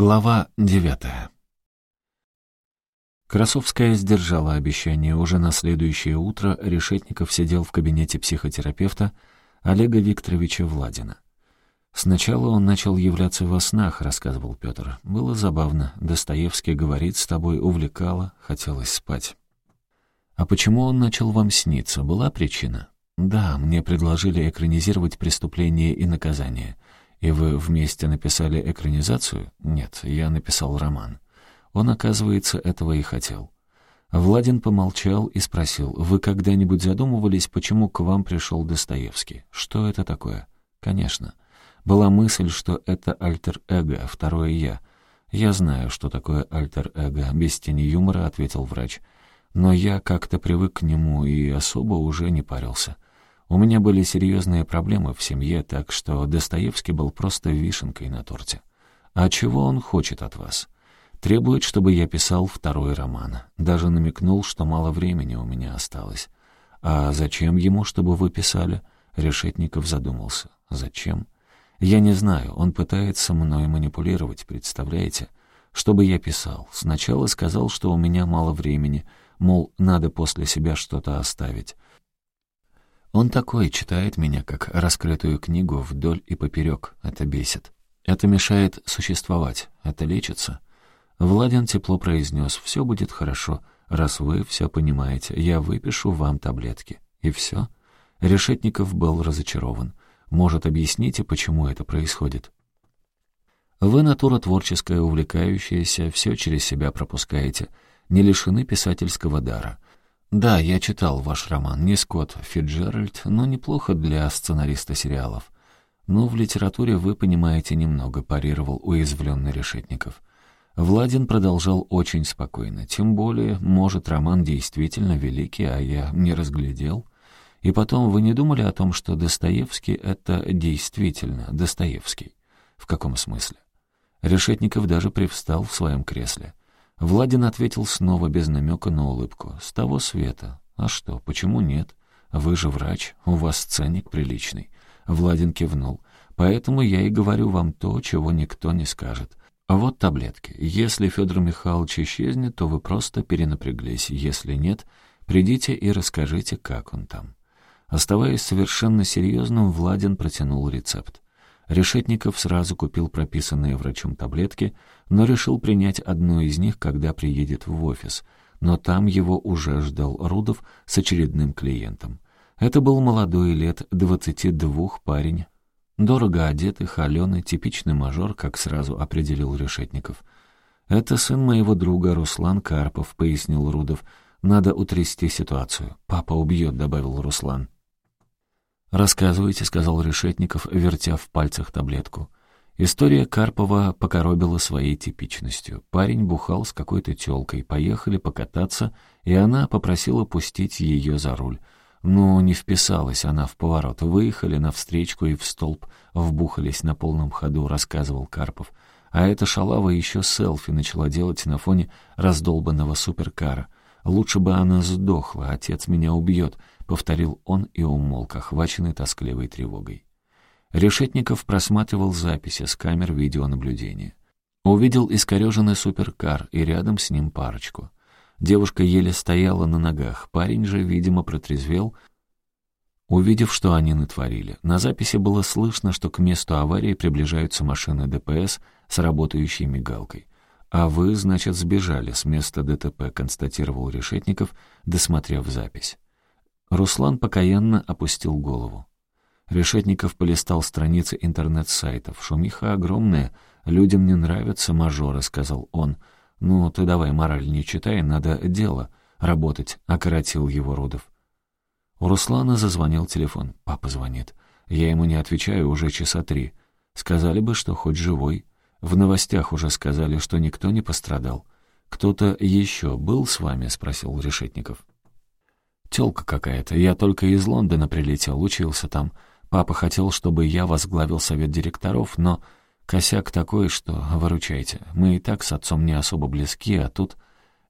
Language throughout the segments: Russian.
Глава девятая. Красовская сдержала обещание. Уже на следующее утро Решетников сидел в кабинете психотерапевта Олега Викторовича Владина. «Сначала он начал являться во снах», — рассказывал Петр. «Было забавно. Достоевский говорит с тобой, увлекало, хотелось спать». «А почему он начал вам сниться? Была причина?» «Да, мне предложили экранизировать преступление и наказание». «И вы вместе написали экранизацию?» «Нет, я написал роман». Он, оказывается, этого и хотел. Владин помолчал и спросил, «Вы когда-нибудь задумывались, почему к вам пришел Достоевский? Что это такое?» «Конечно. Была мысль, что это альтер-эго, второе «я». «Я знаю, что такое альтер-эго», — без тени юмора ответил врач. «Но я как-то привык к нему и особо уже не парился». У меня были серьезные проблемы в семье, так что Достоевский был просто вишенкой на торте. А чего он хочет от вас? Требует, чтобы я писал второй роман. Даже намекнул, что мало времени у меня осталось. А зачем ему, чтобы вы писали? Решетников задумался. Зачем? Я не знаю, он пытается мной манипулировать, представляете? Чтобы я писал. Сначала сказал, что у меня мало времени, мол, надо после себя что-то оставить. Он такой, читает меня, как раскрытую книгу вдоль и поперек. Это бесит. Это мешает существовать. Это лечится. Владин тепло произнес, «Все будет хорошо, раз вы все понимаете. Я выпишу вам таблетки». И все. Решетников был разочарован. Может, объясните, почему это происходит? Вы натура творческая, увлекающаяся, все через себя пропускаете, не лишены писательского дара. «Да, я читал ваш роман, не Скотт Фиджеральд, но неплохо для сценариста сериалов. Но в литературе вы понимаете немного», — парировал уязвленный Решетников. Владин продолжал очень спокойно. «Тем более, может, роман действительно великий, а я не разглядел. И потом, вы не думали о том, что Достоевский — это действительно Достоевский? В каком смысле?» Решетников даже привстал в своем кресле. Владин ответил снова без намека на улыбку. «С того света. А что, почему нет? Вы же врач, у вас ценник приличный». Владин кивнул. «Поэтому я и говорю вам то, чего никто не скажет. Вот таблетки. Если Федор Михайлович исчезнет, то вы просто перенапряглись. Если нет, придите и расскажите, как он там». Оставаясь совершенно серьезным, Владин протянул рецепт. Решетников сразу купил прописанные врачом таблетки, но решил принять одну из них, когда приедет в офис. Но там его уже ждал Рудов с очередным клиентом. Это был молодой лет двадцати двух парень, дорого одетый, холеный, типичный мажор, как сразу определил Решетников. «Это сын моего друга Руслан Карпов», — пояснил Рудов. «Надо утрясти ситуацию. Папа убьет», — добавил Руслан. «Рассказывайте», — сказал Решетников, вертя в пальцах таблетку. История Карпова покоробила своей типичностью. Парень бухал с какой-то тёлкой, поехали покататься, и она попросила пустить ее за руль. Но не вписалась она в поворот. Выехали навстречку и в столб вбухались на полном ходу, рассказывал Карпов. А эта шалава еще селфи начала делать на фоне раздолбанного суперкара. Лучше бы она сдохла, отец меня убьет, повторил он и умолк, охваченный тоскливой тревогой. Решетников просматривал записи с камер видеонаблюдения. Увидел искореженный суперкар и рядом с ним парочку. Девушка еле стояла на ногах, парень же, видимо, протрезвел, увидев, что они натворили. На записи было слышно, что к месту аварии приближаются машины ДПС с работающей мигалкой. «А вы, значит, сбежали с места ДТП», — констатировал Решетников, досмотрев запись. Руслан покаянно опустил голову. Решетников полистал страницы интернет-сайтов. «Шумиха огромная, людям не нравятся мажоры», — сказал он. «Ну, ты давай мораль не читай, надо дело работать», — окоротил его Рудов. У Руслана зазвонил телефон. Папа звонит. Я ему не отвечаю уже часа три. Сказали бы, что хоть живой. В новостях уже сказали, что никто не пострадал. «Кто-то еще был с вами?» — спросил Решетников. Тёлка какая-то. Я только из Лондона прилетел, учился там. Папа хотел, чтобы я возглавил совет директоров, но косяк такой, что, выручайте, мы и так с отцом не особо близки, а тут...»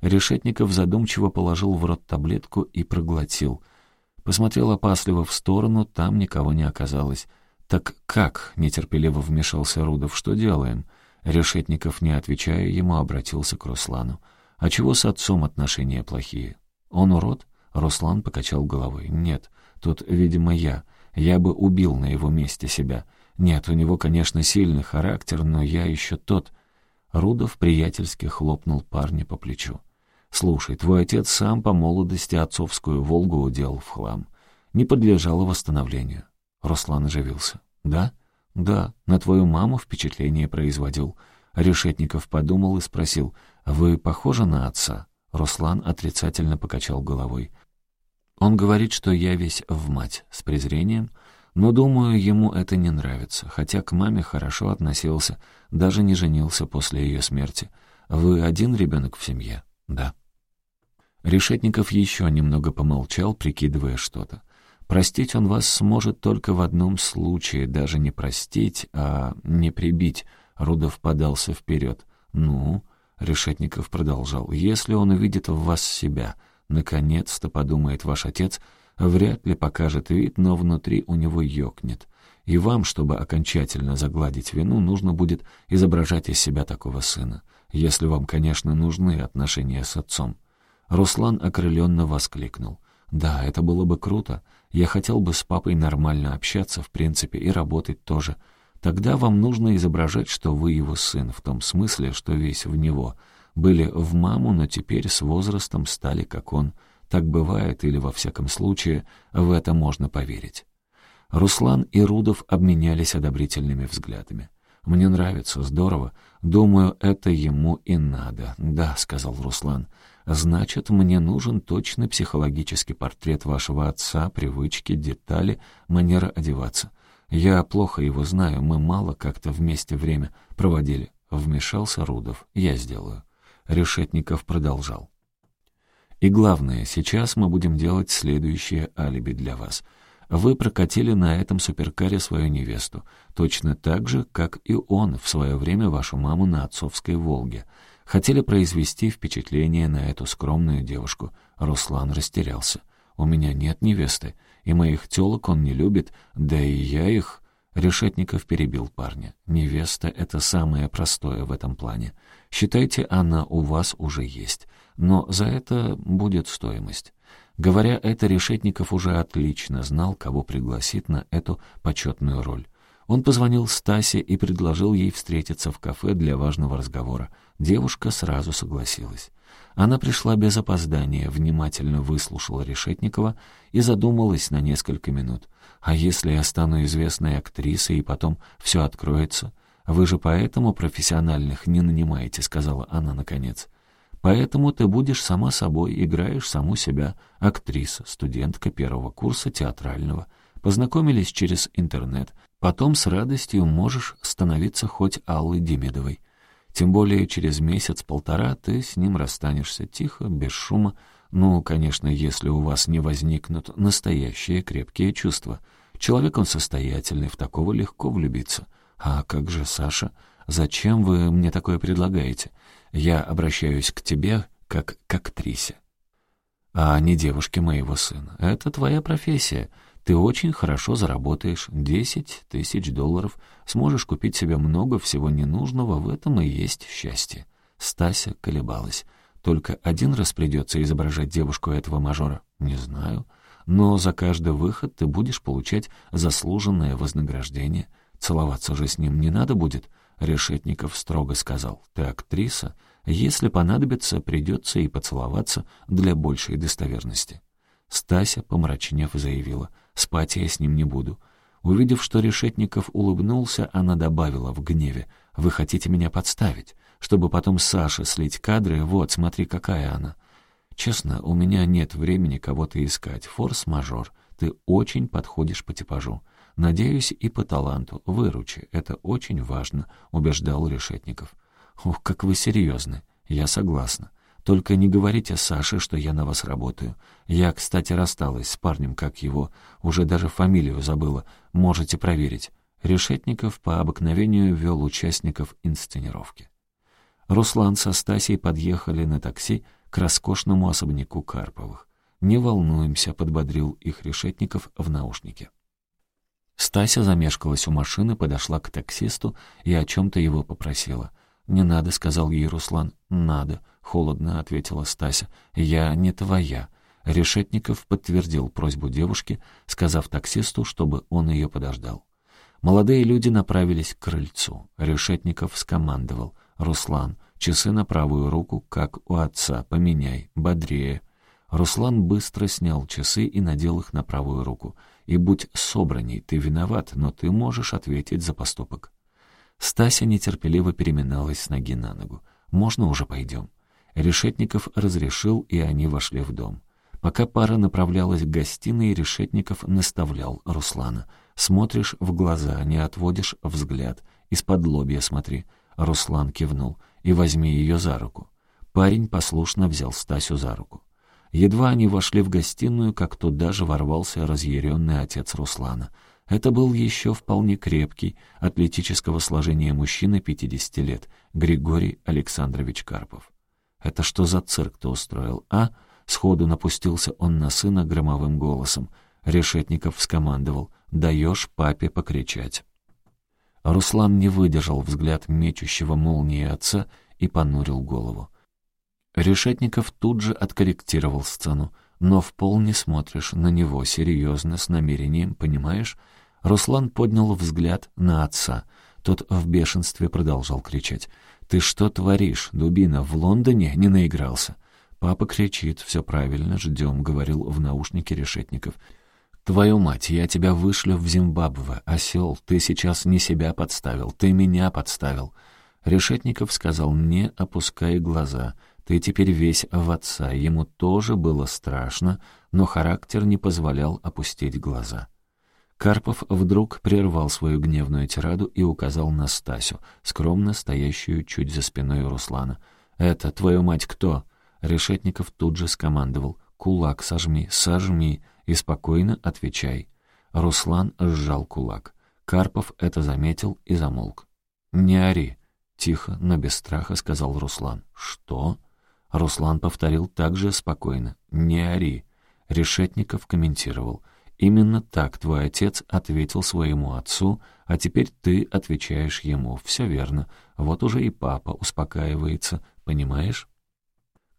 Решетников задумчиво положил в рот таблетку и проглотил. Посмотрел опасливо в сторону, там никого не оказалось. «Так как?» — нетерпеливо вмешался Рудов. «Что делаем?» Решетников, не отвечая ему, обратился к Руслану. «А чего с отцом отношения плохие?» «Он урод?» Руслан покачал головой. «Нет, тут, видимо, я. Я бы убил на его месте себя. Нет, у него, конечно, сильный характер, но я еще тот...» Рудов приятельски хлопнул парня по плечу. «Слушай, твой отец сам по молодости отцовскую «Волгу» уделал в хлам. Не подлежало восстановлению». Руслан оживился. «Да? Да, на твою маму впечатление производил». Решетников подумал и спросил, «Вы похожи на отца?» Руслан отрицательно покачал головой. «Он говорит, что я весь в мать, с презрением, но, думаю, ему это не нравится, хотя к маме хорошо относился, даже не женился после ее смерти. Вы один ребенок в семье?» «Да». Решетников еще немного помолчал, прикидывая что-то. Простить он вас сможет только в одном случае, даже не простить, а не прибить. Рудов подался вперед. «Ну?» — Решетников продолжал. «Если он увидит в вас себя, наконец-то, подумает ваш отец, вряд ли покажет вид, но внутри у него ёкнет. И вам, чтобы окончательно загладить вину, нужно будет изображать из себя такого сына, если вам, конечно, нужны отношения с отцом». Руслан окрыленно воскликнул. «Да, это было бы круто. Я хотел бы с папой нормально общаться, в принципе, и работать тоже. Тогда вам нужно изображать, что вы его сын, в том смысле, что весь в него. Были в маму, но теперь с возрастом стали как он. Так бывает, или, во всяком случае, в это можно поверить». Руслан и Рудов обменялись одобрительными взглядами. «Мне нравится, здорово. Думаю, это ему и надо». «Да», — сказал Руслан. Значит, мне нужен точный психологический портрет вашего отца, привычки, детали, манера одеваться. Я плохо его знаю, мы мало как-то вместе время проводили. Вмешался Рудов. Я сделаю. Решетников продолжал. И главное, сейчас мы будем делать следующее алиби для вас. Вы прокатили на этом суперкаре свою невесту, точно так же, как и он в свое время вашу маму на отцовской «Волге». Хотели произвести впечатление на эту скромную девушку. Руслан растерялся. «У меня нет невесты, и моих телок он не любит, да и я их...» Решетников перебил парня. «Невеста — это самое простое в этом плане. Считайте, она у вас уже есть, но за это будет стоимость». Говоря это, Решетников уже отлично знал, кого пригласит на эту почетную роль. Он позвонил Стасе и предложил ей встретиться в кафе для важного разговора. Девушка сразу согласилась. Она пришла без опоздания, внимательно выслушала Решетникова и задумалась на несколько минут. «А если я стану известной актрисой, и потом все откроется? Вы же поэтому профессиональных не нанимаете», — сказала она наконец. «Поэтому ты будешь сама собой, играешь саму себя, актриса, студентка первого курса театрального. Познакомились через интернет, Потом с радостью можешь становиться хоть Аллой Демидовой. Тем более через месяц-полтора ты с ним расстанешься тихо, без шума. Ну, конечно, если у вас не возникнут настоящие крепкие чувства. Человек он состоятельный, в такого легко влюбиться. А как же Саша? Зачем вы мне такое предлагаете? Я обращаюсь к тебе как к актрисе. А не девушке моего сына. Это твоя профессия — ты очень хорошо заработаешь, 10 тысяч долларов, сможешь купить себе много всего ненужного, в этом и есть счастье. Стася колебалась. Только один раз придется изображать девушку этого мажора? Не знаю. Но за каждый выход ты будешь получать заслуженное вознаграждение. Целоваться же с ним не надо будет. Решетников строго сказал. Ты актриса. Если понадобится, придется и поцеловаться для большей достоверности. Стася, помрачнев, заявила. Спать я с ним не буду. Увидев, что Решетников улыбнулся, она добавила в гневе. «Вы хотите меня подставить, чтобы потом Саше слить кадры? Вот, смотри, какая она». «Честно, у меня нет времени кого-то искать. Форс-мажор. Ты очень подходишь по типажу. Надеюсь, и по таланту. Выручи. Это очень важно», — убеждал Решетников. «Ух, как вы серьезны. Я согласна. Только не говорите Саше, что я на вас работаю. Я, кстати, рассталась с парнем, как его. Уже даже фамилию забыла. Можете проверить». Решетников по обыкновению вел участников инсценировки. Руслан со Стасей подъехали на такси к роскошному особняку Карповых. «Не волнуемся», — подбодрил их Решетников в наушнике. Стася замешкалась у машины, подошла к таксисту и о чем-то его попросила. «Не надо», — сказал ей Руслан. «Надо», — холодно ответила Стася. «Я не твоя». Решетников подтвердил просьбу девушки, сказав таксисту, чтобы он ее подождал. Молодые люди направились к крыльцу. Решетников скомандовал. «Руслан, часы на правую руку, как у отца, поменяй, бодрее». Руслан быстро снял часы и надел их на правую руку. «И будь собранней, ты виноват, но ты можешь ответить за поступок». Стася нетерпеливо переминалась с ноги на ногу. «Можно уже пойдем?» Решетников разрешил, и они вошли в дом. Пока пара направлялась к гостиной, Решетников наставлял Руслана. «Смотришь в глаза, не отводишь взгляд. Из-под лобья смотри». Руслан кивнул. «И возьми ее за руку». Парень послушно взял Стасю за руку. Едва они вошли в гостиную, как туда же ворвался разъяренный отец Руслана. Это был еще вполне крепкий, атлетического сложения мужчина 50 лет, Григорий Александрович Карпов. «Это что за цирк ты устроил, а?» Сходу напустился он на сына громовым голосом. Решетников скомандовал «Даешь папе покричать». Руслан не выдержал взгляд мечущего молнии отца и понурил голову. Решетников тут же откорректировал сцену. «Но в пол не смотришь на него серьезно, с намерением, понимаешь?» Руслан поднял взгляд на отца. Тот в бешенстве продолжал кричать. «Ты что творишь, дубина, в Лондоне не наигрался?» «Папа кричит, все правильно, ждем», — говорил в наушнике Решетников. «Твою мать, я тебя вышлю в Зимбабве, осел, ты сейчас не себя подставил, ты меня подставил». Решетников сказал, не опускай глаза, ты теперь весь в отца, ему тоже было страшно, но характер не позволял опустить глаза. Карпов вдруг прервал свою гневную тираду и указал на Стасю, скромно стоящую чуть за спиной Руслана. «Это, твою мать, кто?» Решетников тут же скомандовал. «Кулак сожми, сожми и спокойно отвечай». Руслан сжал кулак. Карпов это заметил и замолк. «Не ори», — тихо, но без страха сказал Руслан. «Что?» Руслан повторил также спокойно. «Не ори». Решетников комментировал. «Именно так твой отец ответил своему отцу, а теперь ты отвечаешь ему. Все верно. Вот уже и папа успокаивается. Понимаешь?»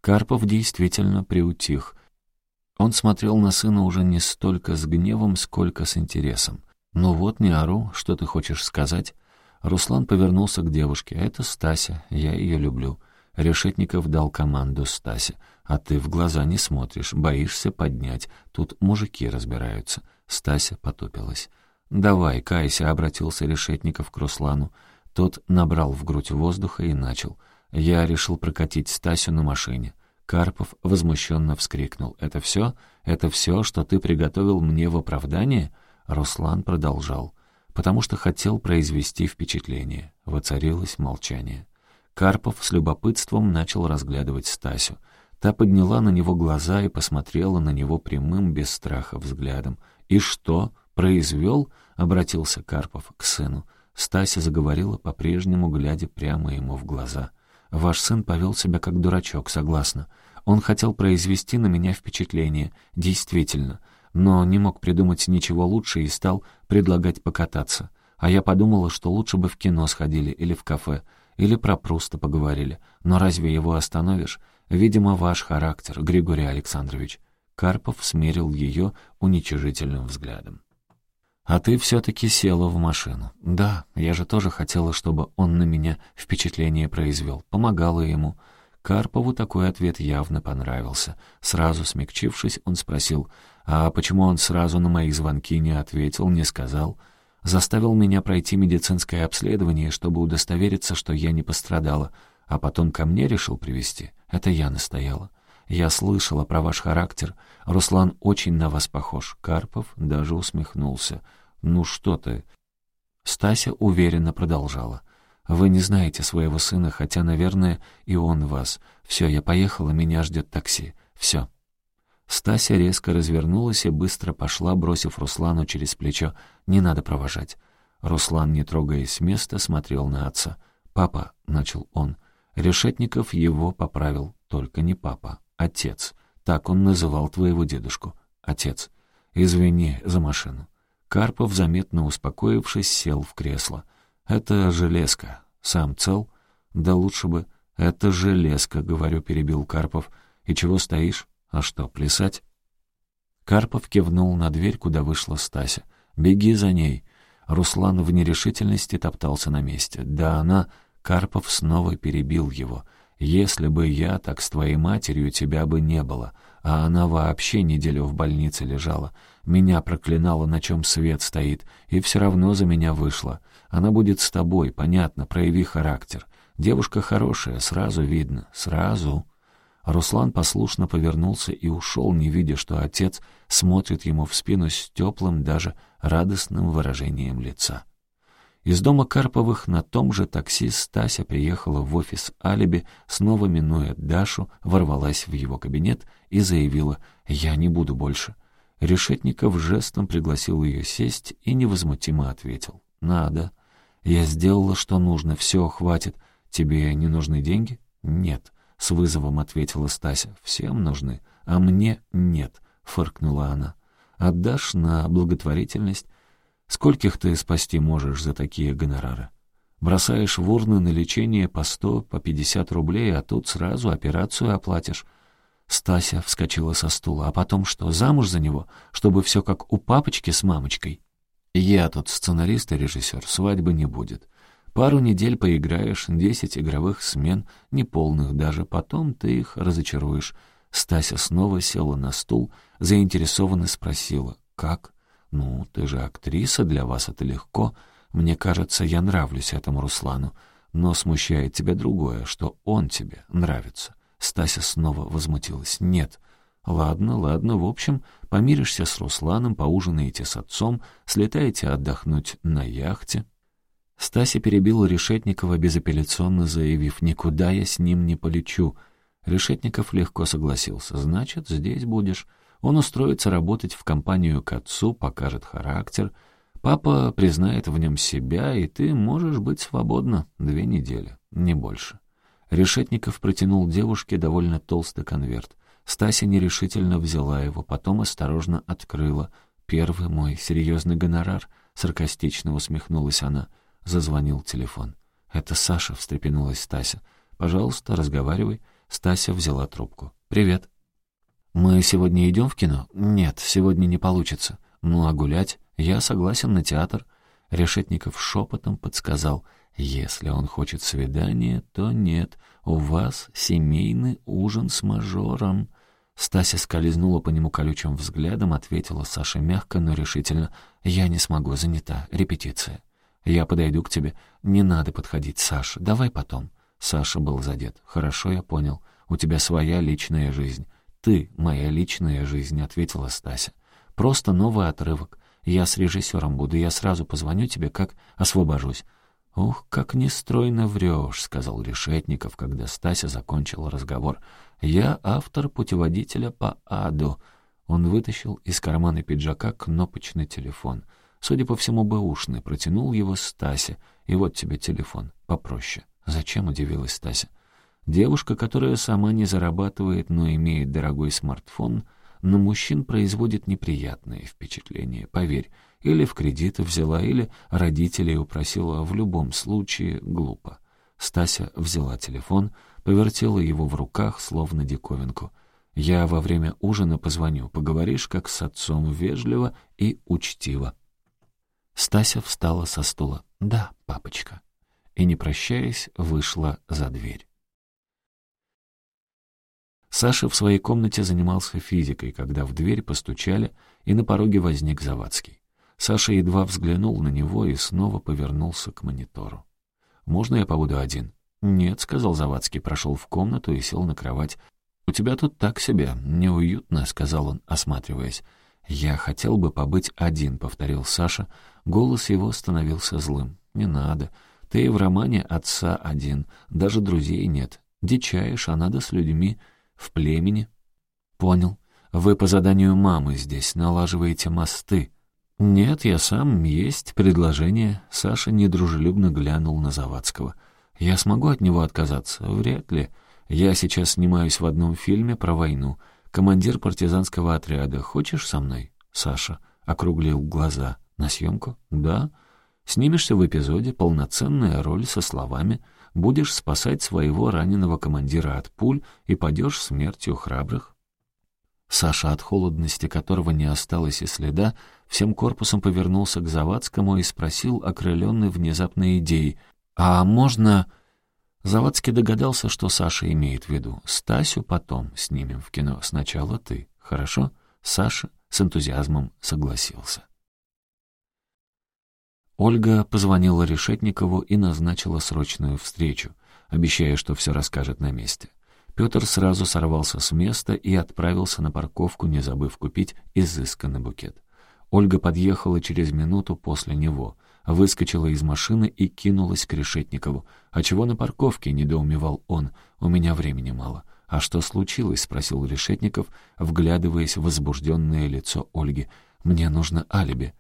Карпов действительно приутих. Он смотрел на сына уже не столько с гневом, сколько с интересом. «Ну вот, не ору, что ты хочешь сказать?» Руслан повернулся к девушке. «Это Стася, я ее люблю». Решетников дал команду Стасе. «А ты в глаза не смотришь, боишься поднять. Тут мужики разбираются». Стася потупилась. «Давай, кайся», — обратился Решетников к Руслану. Тот набрал в грудь воздуха и начал — я решил прокатить Стасю на машине. Карпов возмущенно вскрикнул. «Это все? Это все, что ты приготовил мне в оправдание?» Руслан продолжал. «Потому что хотел произвести впечатление». Воцарилось молчание. Карпов с любопытством начал разглядывать Стасю. Та подняла на него глаза и посмотрела на него прямым, без страха взглядом. «И что? Произвел?» — обратился Карпов к сыну. Стася заговорила, по-прежнему глядя прямо ему в глаза — Ваш сын повел себя как дурачок, согласна. Он хотел произвести на меня впечатление, действительно, но не мог придумать ничего лучше и стал предлагать покататься. А я подумала, что лучше бы в кино сходили или в кафе, или про Пруста поговорили. Но разве его остановишь? Видимо, ваш характер, Григорий Александрович. Карпов смерил ее уничижительным взглядом. «А ты все-таки села в машину». «Да, я же тоже хотела, чтобы он на меня впечатление произвел. Помогала ему». Карпову такой ответ явно понравился. Сразу смягчившись, он спросил, «А почему он сразу на мои звонки не ответил, не сказал?» «Заставил меня пройти медицинское обследование, чтобы удостовериться, что я не пострадала, а потом ко мне решил привести. Это я настояла». «Я слышала про ваш характер. Руслан очень на вас похож». Карпов даже усмехнулся. «Ну что ты?» Стася уверенно продолжала. «Вы не знаете своего сына, хотя, наверное, и он вас. Все, я поехала, меня ждет такси. Все». Стася резко развернулась и быстро пошла, бросив Руслану через плечо. «Не надо провожать». Руслан, не трогаясь с места, смотрел на отца. «Папа», — начал он. Решетников его поправил. «Только не папа, отец. Так он называл твоего дедушку. Отец. Извини за машину». Карпов, заметно успокоившись, сел в кресло. «Это железка. Сам цел? Да лучше бы. Это железка», — говорю, перебил Карпов. «И чего стоишь? А что, плясать?» Карпов кивнул на дверь, куда вышла Стася. «Беги за ней». Руслан в нерешительности топтался на месте. «Да она...» Карпов снова перебил его. «Если бы я так с твоей матерью, тебя бы не было. А она вообще неделю в больнице лежала. Меня проклинала, на чем свет стоит, и все равно за меня вышла. Она будет с тобой, понятно, прояви характер. Девушка хорошая, сразу видно, сразу». Руслан послушно повернулся и ушел, не видя, что отец смотрит ему в спину с теплым, даже радостным выражением лица. Из дома Карповых на том же такси Стася приехала в офис Алиби, снова минуя Дашу, ворвалась в его кабинет и заявила «Я не буду больше». Решетников жестом пригласил ее сесть и невозмутимо ответил «Надо. Я сделала, что нужно, все, хватит. Тебе не нужны деньги?» «Нет», — с вызовом ответила Стася. «Всем нужны, а мне нет», — фыркнула она. «Отдашь на благотворительность?» Скольких ты спасти можешь за такие гонорары? Бросаешь в урны на лечение по сто, по пятьдесят рублей, а тут сразу операцию оплатишь. Стася вскочила со стула. А потом что, замуж за него? Чтобы все как у папочки с мамочкой? Я тут сценарист и режиссер, свадьбы не будет. Пару недель поиграешь, десять игровых смен, неполных даже, потом ты их разочаруешь. Стася снова села на стул, заинтересованно спросила, как? «Ну, ты же актриса, для вас это легко. Мне кажется, я нравлюсь этому Руслану. Но смущает тебя другое, что он тебе нравится». Стася снова возмутилась. «Нет». «Ладно, ладно, в общем, помиришься с Русланом, поужинаете с отцом, слетаете отдохнуть на яхте». Стася перебила Решетникова, безапелляционно заявив, «Никуда я с ним не полечу». Решетников легко согласился. «Значит, здесь будешь». Он устроится работать в компанию к отцу, покажет характер. Папа признает в нем себя, и ты можешь быть свободна две недели, не больше. Решетников протянул девушке довольно толстый конверт. Стася нерешительно взяла его, потом осторожно открыла. «Первый мой серьезный гонорар», — саркастично усмехнулась она. Зазвонил телефон. «Это Саша», — встрепенулась Стася. «Пожалуйста, разговаривай». Стася взяла трубку. «Привет». «Мы сегодня идем в кино?» «Нет, сегодня не получится». «Ну а гулять?» «Я согласен на театр». Решетников шепотом подсказал. «Если он хочет свидания, то нет. У вас семейный ужин с мажором». Стася скользнула по нему колючим взглядом, ответила Саша мягко, но решительно. «Я не смогу, занята. Репетиция». «Я подойду к тебе». «Не надо подходить, Саша. Давай потом». Саша был задет. «Хорошо, я понял. У тебя своя личная жизнь ты, моя личная жизнь», — ответила Стася. «Просто новый отрывок. Я с режиссером буду, я сразу позвоню тебе, как освобожусь». «Ух, как нестройно врешь», — сказал Решетников, когда Стася закончила разговор. «Я автор путеводителя по аду». Он вытащил из кармана пиджака кнопочный телефон. Судя по всему, бэушный, протянул его Стася. «И вот тебе телефон, попроще». «Зачем?» — удивилась Стася. Девушка, которая сама не зарабатывает, но имеет дорогой смартфон, на мужчин производит неприятные впечатления, поверь. Или в кредит взяла, или родителей упросила, в любом случае глупо. Стася взяла телефон, повертела его в руках, словно диковинку. «Я во время ужина позвоню, поговоришь, как с отцом, вежливо и учтиво». Стася встала со стула. «Да, папочка». И, не прощаясь, вышла за дверь. Саша в своей комнате занимался физикой, когда в дверь постучали, и на пороге возник Завадский. Саша едва взглянул на него и снова повернулся к монитору. «Можно я побуду один?» «Нет», — сказал Завадский, прошел в комнату и сел на кровать. «У тебя тут так себе, неуютно», — сказал он, осматриваясь. «Я хотел бы побыть один», — повторил Саша. Голос его становился злым. «Не надо. Ты в романе отца один, даже друзей нет. Дичаешь, а надо с людьми...» В племени? Понял. Вы по заданию мамы здесь налаживаете мосты. Нет, я сам, есть предложение. Саша недружелюбно глянул на Завадского. Я смогу от него отказаться? Вряд ли. Я сейчас снимаюсь в одном фильме про войну. Командир партизанского отряда. Хочешь со мной? Саша округлил глаза. «На съемку?» «Да. Снимешься в эпизоде, полноценная роль со словами «Будешь спасать своего раненого командира от пуль и падешь смертью храбрых». Саша, от холодности которого не осталось и следа, всем корпусом повернулся к Завадскому и спросил, окрыленный внезапной идеей, «А можно...» Завадский догадался, что Саша имеет в виду. «Стасю потом снимем в кино. Сначала ты. Хорошо?» Саша с энтузиазмом согласился. Ольга позвонила Решетникову и назначила срочную встречу, обещая, что все расскажет на месте. Петр сразу сорвался с места и отправился на парковку, не забыв купить изысканный букет. Ольга подъехала через минуту после него, выскочила из машины и кинулась к Решетникову. «А чего на парковке?» — недоумевал он. «У меня времени мало». «А что случилось?» — спросил Решетников, вглядываясь в возбужденное лицо Ольги. «Мне нужно алиби».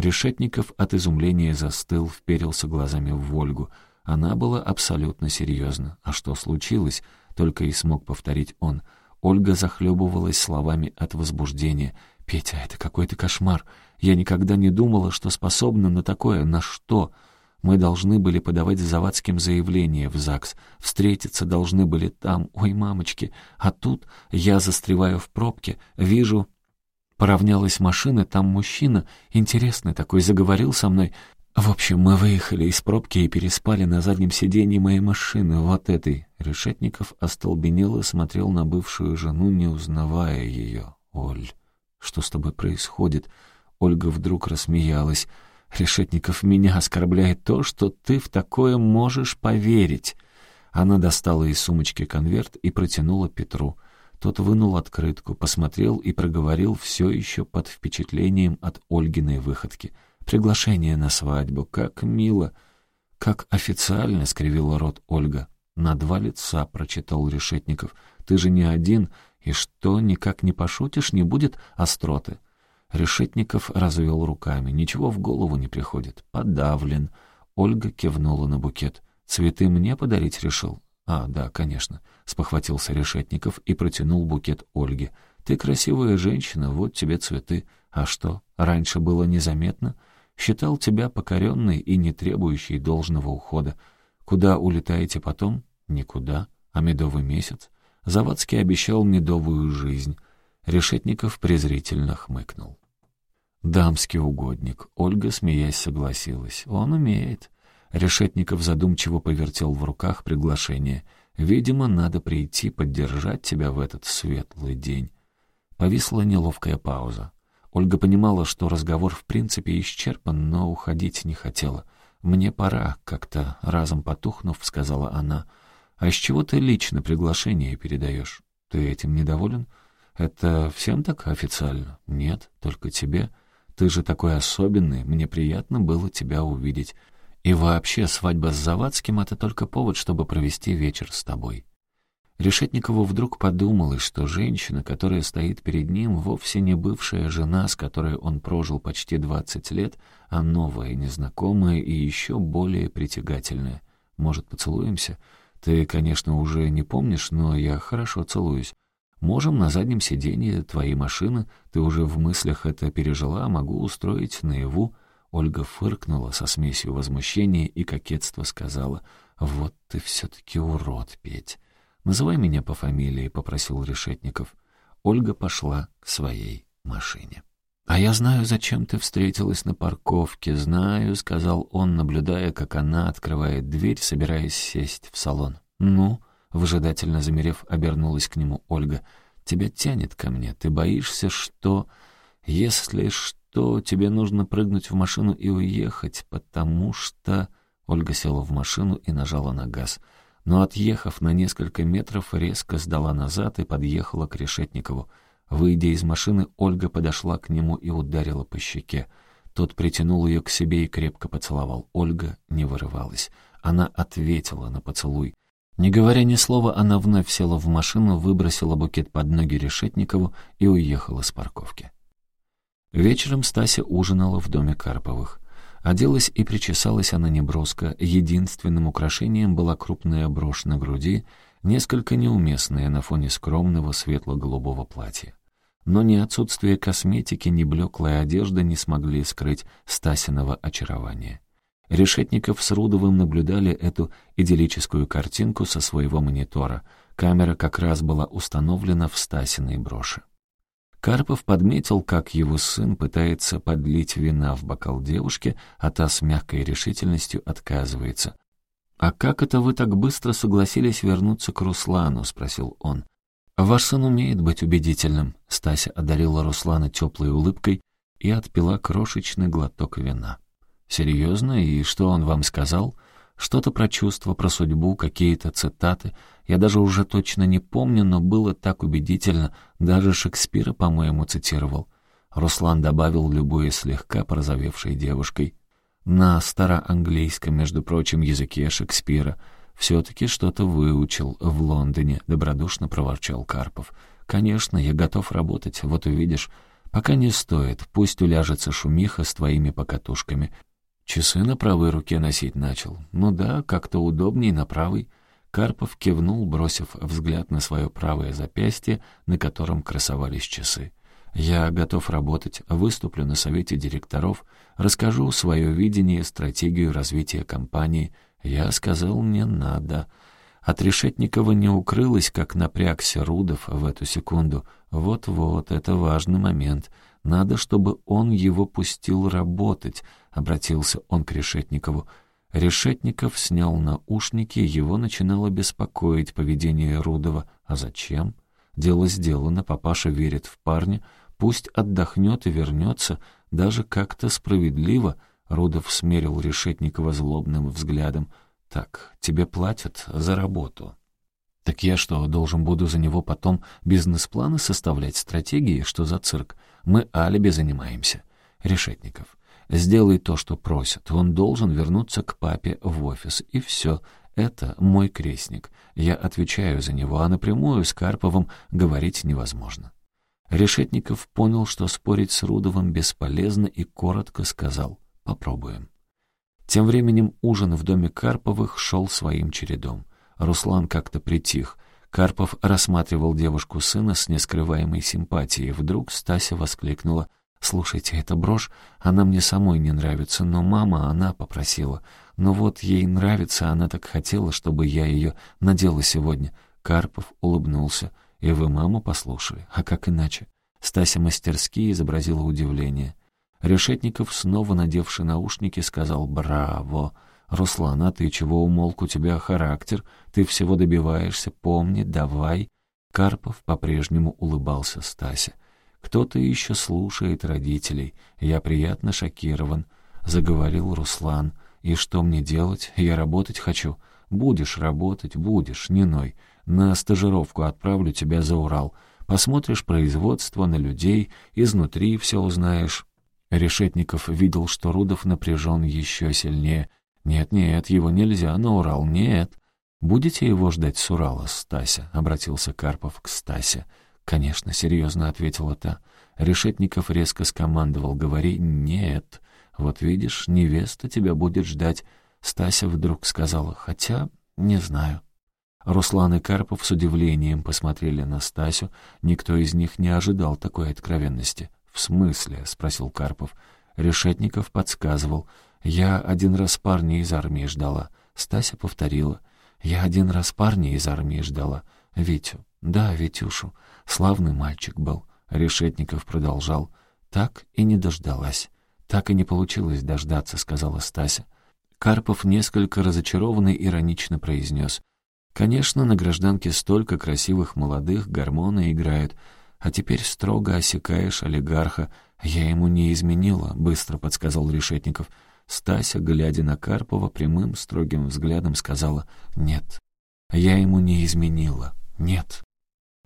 Решетников от изумления застыл, вперился глазами в Ольгу. Она была абсолютно серьезна. «А что случилось?» — только и смог повторить он. Ольга захлебывалась словами от возбуждения. «Петя, это какой-то кошмар. Я никогда не думала, что способна на такое. На что?» Мы должны были подавать Завадским заявление в ЗАГС. Встретиться должны были там. Ой, мамочки. А тут я застреваю в пробке, вижу Поравнялась машина, там мужчина, интересный такой, заговорил со мной. В общем, мы выехали из пробки и переспали на заднем сиденье моей машины, вот этой. Решетников остолбенело смотрел на бывшую жену, не узнавая ее. «Оль, что с тобой происходит?» Ольга вдруг рассмеялась. «Решетников, меня оскорбляет то, что ты в такое можешь поверить». Она достала из сумочки конверт и протянула Петру. Тот вынул открытку, посмотрел и проговорил все еще под впечатлением от Ольгиной выходки. «Приглашение на свадьбу. Как мило!» «Как официально!» — скривила рот Ольга. «На два лица», — прочитал Решетников. «Ты же не один, и что, никак не пошутишь, не будет остроты?» Решетников развел руками. Ничего в голову не приходит. Подавлен. Ольга кивнула на букет. «Цветы мне подарить решил?» «А, да, конечно», — спохватился Решетников и протянул букет Ольге. «Ты красивая женщина, вот тебе цветы. А что, раньше было незаметно? Считал тебя покоренной и не требующей должного ухода. Куда улетаете потом? Никуда. А медовый месяц? Завадский обещал медовую жизнь». Решетников презрительно хмыкнул. «Дамский угодник», — Ольга, смеясь, согласилась. «Он умеет». Решетников задумчиво повертел в руках приглашение. «Видимо, надо прийти поддержать тебя в этот светлый день». Повисла неловкая пауза. Ольга понимала, что разговор в принципе исчерпан, но уходить не хотела. «Мне пора», — как-то разом потухнув, сказала она. «А с чего ты лично приглашение передаешь? Ты этим недоволен? Это всем так официально? Нет, только тебе. Ты же такой особенный, мне приятно было тебя увидеть. И вообще, свадьба с Завадским — это только повод, чтобы провести вечер с тобой. Решетникову вдруг подумалось, что женщина, которая стоит перед ним, вовсе не бывшая жена, с которой он прожил почти двадцать лет, а новая, незнакомая и еще более притягательная. Может, поцелуемся? Ты, конечно, уже не помнишь, но я хорошо целуюсь. Можем на заднем сиденье твоей машины, ты уже в мыслях это пережила, могу устроить наяву. Ольга фыркнула со смесью возмущения и кокетства сказала, «Вот ты все-таки урод, Петь. Называй меня по фамилии», — попросил Решетников. Ольга пошла к своей машине. «А я знаю, зачем ты встретилась на парковке. Знаю», — сказал он, наблюдая, как она открывает дверь, собираясь сесть в салон. «Ну?» — выжидательно замерев, обернулась к нему Ольга. «Тебя тянет ко мне. Ты боишься, что...» «Если что...» то тебе нужно прыгнуть в машину и уехать, потому что...» Ольга села в машину и нажала на газ. Но, отъехав на несколько метров, резко сдала назад и подъехала к Решетникову. Выйдя из машины, Ольга подошла к нему и ударила по щеке. Тот притянул ее к себе и крепко поцеловал. Ольга не вырывалась. Она ответила на поцелуй. Не говоря ни слова, она вновь села в машину, выбросила букет под ноги Решетникову и уехала с парковки. Вечером Стася ужинала в доме Карповых. Оделась и причесалась она неброско, единственным украшением была крупная брошь на груди, несколько неуместная на фоне скромного светло-голубого платья. но ни отсутствие косметики, ни блеклая одежда не смогли скрыть Стасиного очарования. Решетников с Рудовым наблюдали эту идиллическую картинку со своего монитора. Камера как раз была установлена в Стасиной броши. Карпов подметил, как его сын пытается подлить вина в бокал девушки, а та с мягкой решительностью отказывается. «А как это вы так быстро согласились вернуться к Руслану?» — спросил он. «Ваш сын умеет быть убедительным», — Стася одарила Руслана теплой улыбкой и отпила крошечный глоток вина. «Серьезно? И что он вам сказал? Что-то про чувства, про судьбу, какие-то цитаты. Я даже уже точно не помню, но было так убедительно. Даже Шекспира, по-моему, цитировал». Руслан добавил, любую слегка порозовевшей девушкой. «На староанглийском, между прочим, языке Шекспира. Все-таки что-то выучил в Лондоне», — добродушно проворчал Карпов. «Конечно, я готов работать, вот увидишь. Пока не стоит, пусть уляжется шумиха с твоими покатушками. Часы на правой руке носить начал. Ну да, как-то удобней на правой. Карпов кивнул, бросив взгляд на свое правое запястье, на котором красовались часы. «Я готов работать, выступлю на совете директоров, расскажу свое видение, стратегию развития компании. Я сказал, не надо». От Решетникова не укрылось, как напрягся Рудов в эту секунду. Вот-вот, это важный момент. Надо, чтобы он его пустил работать, — обратился он к Решетникову. Решетников снял наушники, его начинало беспокоить поведение Рудова. А зачем? Дело сделано, папаша верит в парня, пусть отдохнет и вернется, даже как-то справедливо. Рудов смерил Решетникова злобным взглядом. «Так, тебе платят за работу». «Так я что, должен буду за него потом бизнес-планы составлять, стратегии? Что за цирк? Мы алиби занимаемся». Решетников. Сделай то, что просят. Он должен вернуться к папе в офис. И все. Это мой крестник. Я отвечаю за него, а напрямую с Карповым говорить невозможно. Решетников понял, что спорить с Рудовым бесполезно и коротко сказал «попробуем». Тем временем ужин в доме Карповых шел своим чередом. Руслан как-то притих. Карпов рассматривал девушку сына с нескрываемой симпатией. Вдруг Стася воскликнула — «Слушайте, эта брошь, она мне самой не нравится, но мама, она попросила. Но вот ей нравится, она так хотела, чтобы я ее надела сегодня». Карпов улыбнулся. «И вы маму послушали? А как иначе?» Стася мастерски изобразила удивление. Решетников, снова надевший наушники, сказал «Браво!» «Руслан, а ты чего умолк? У тебя характер. Ты всего добиваешься. Помни, давай». Карпов по-прежнему улыбался Стасе. Кто-то еще слушает родителей. Я приятно шокирован. Заговорил Руслан. И что мне делать? Я работать хочу. Будешь работать, будешь, не ной. На стажировку отправлю тебя за Урал. Посмотришь производство на людей, изнутри все узнаешь. Решетников видел, что Рудов напряжен еще сильнее. «Нет-нет, его нельзя на Урал, нет». «Будете его ждать с Урала, Стася?» — обратился Карпов к Стасе. «Конечно, серьезно», — ответила та. Решетников резко скомандовал. «Говори «нет». Вот видишь, невеста тебя будет ждать». Стася вдруг сказала. «Хотя, не знаю». Руслан и Карпов с удивлением посмотрели на Стасю. Никто из них не ожидал такой откровенности. «В смысле?» — спросил Карпов. Решетников подсказывал. «Я один раз парня из армии ждала». Стася повторила. «Я один раз парня из армии ждала. Витю». «Да, Витюшу. Славный мальчик был. Решетников продолжал. Так и не дождалась. Так и не получилось дождаться, сказала Стася. Карпов несколько разочарованный иронично произнес. Конечно, на гражданке столько красивых молодых, гормоны играют. А теперь строго осекаешь олигарха. Я ему не изменила, быстро подсказал Решетников. Стася, глядя на Карпова, прямым строгим взглядом сказала «Нет, я ему не изменила, нет».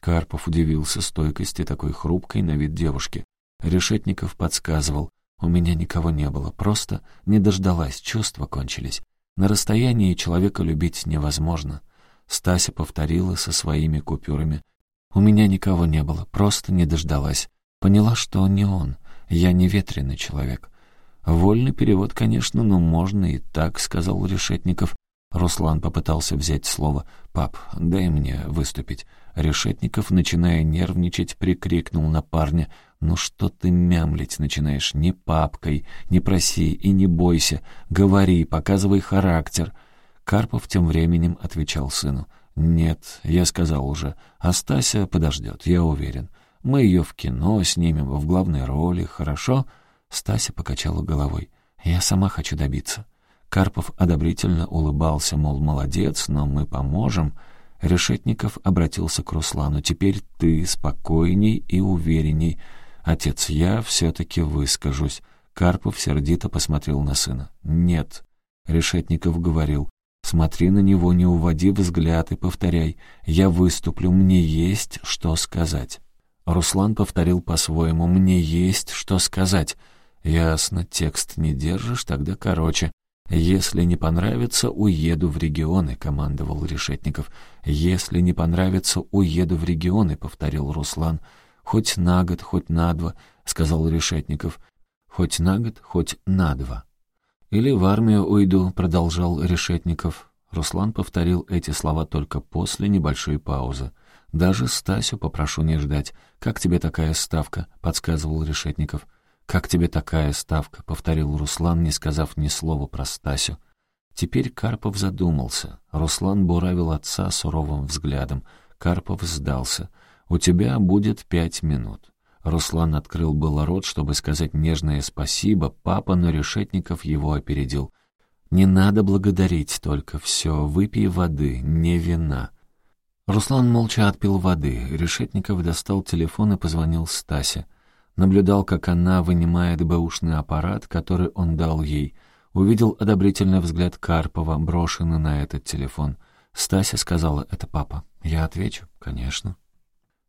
Карпов удивился стойкости такой хрупкой на вид девушки. Решетников подсказывал. «У меня никого не было, просто не дождалась, чувства кончились. На расстоянии человека любить невозможно». Стася повторила со своими купюрами. «У меня никого не было, просто не дождалась. Поняла, что не он. Я не ветреный человек». «Вольный перевод, конечно, но можно и так», — сказал Решетников. Руслан попытался взять слово. «Пап, дай мне выступить». Решетников, начиная нервничать, прикрикнул на парня. «Ну что ты мямлить начинаешь? Не папкой, не проси и не бойся. Говори, показывай характер». Карпов тем временем отвечал сыну. «Нет, я сказал уже. Астася подождет, я уверен. Мы ее в кино снимем, в главной роли, хорошо?» Стася покачала головой. «Я сама хочу добиться». Карпов одобрительно улыбался, мол, молодец, но мы поможем. Решетников обратился к Руслану. «Теперь ты спокойней и уверенней. Отец, я все-таки выскажусь». Карпов сердито посмотрел на сына. «Нет». Решетников говорил. «Смотри на него, не уводи взгляд и повторяй. Я выступлю, мне есть что сказать». Руслан повторил по-своему. «Мне есть что сказать». «Ясно, текст не держишь, тогда короче. «Если не понравится, уеду в регионы», — командовал Решетников. «Если не понравится, уеду в регионы», — повторил Руслан. «Хоть на год, хоть на два», — сказал Решетников. «Хоть на год, хоть на два». «Или в армию уйду», — продолжал Решетников. Руслан повторил эти слова только после небольшой паузы. «Даже Стасю попрошу не ждать. Как тебе такая ставка?» — подсказывал Решетников. «Как тебе такая ставка?» — повторил Руслан, не сказав ни слова про Стасю. Теперь Карпов задумался. Руслан буравил отца суровым взглядом. Карпов сдался. «У тебя будет пять минут». Руслан открыл было рот, чтобы сказать нежное спасибо, папа, но Решетников его опередил. «Не надо благодарить только, все, выпей воды, не вина». Руслан молча отпил воды. Решетников достал телефон и позвонил Стасе наблюдал, как она вынимает бэушный аппарат, который он дал ей. Увидел одобрительный взгляд Карпова, брошенный на этот телефон. Стася сказала, «Это папа». Я отвечу, «Конечно».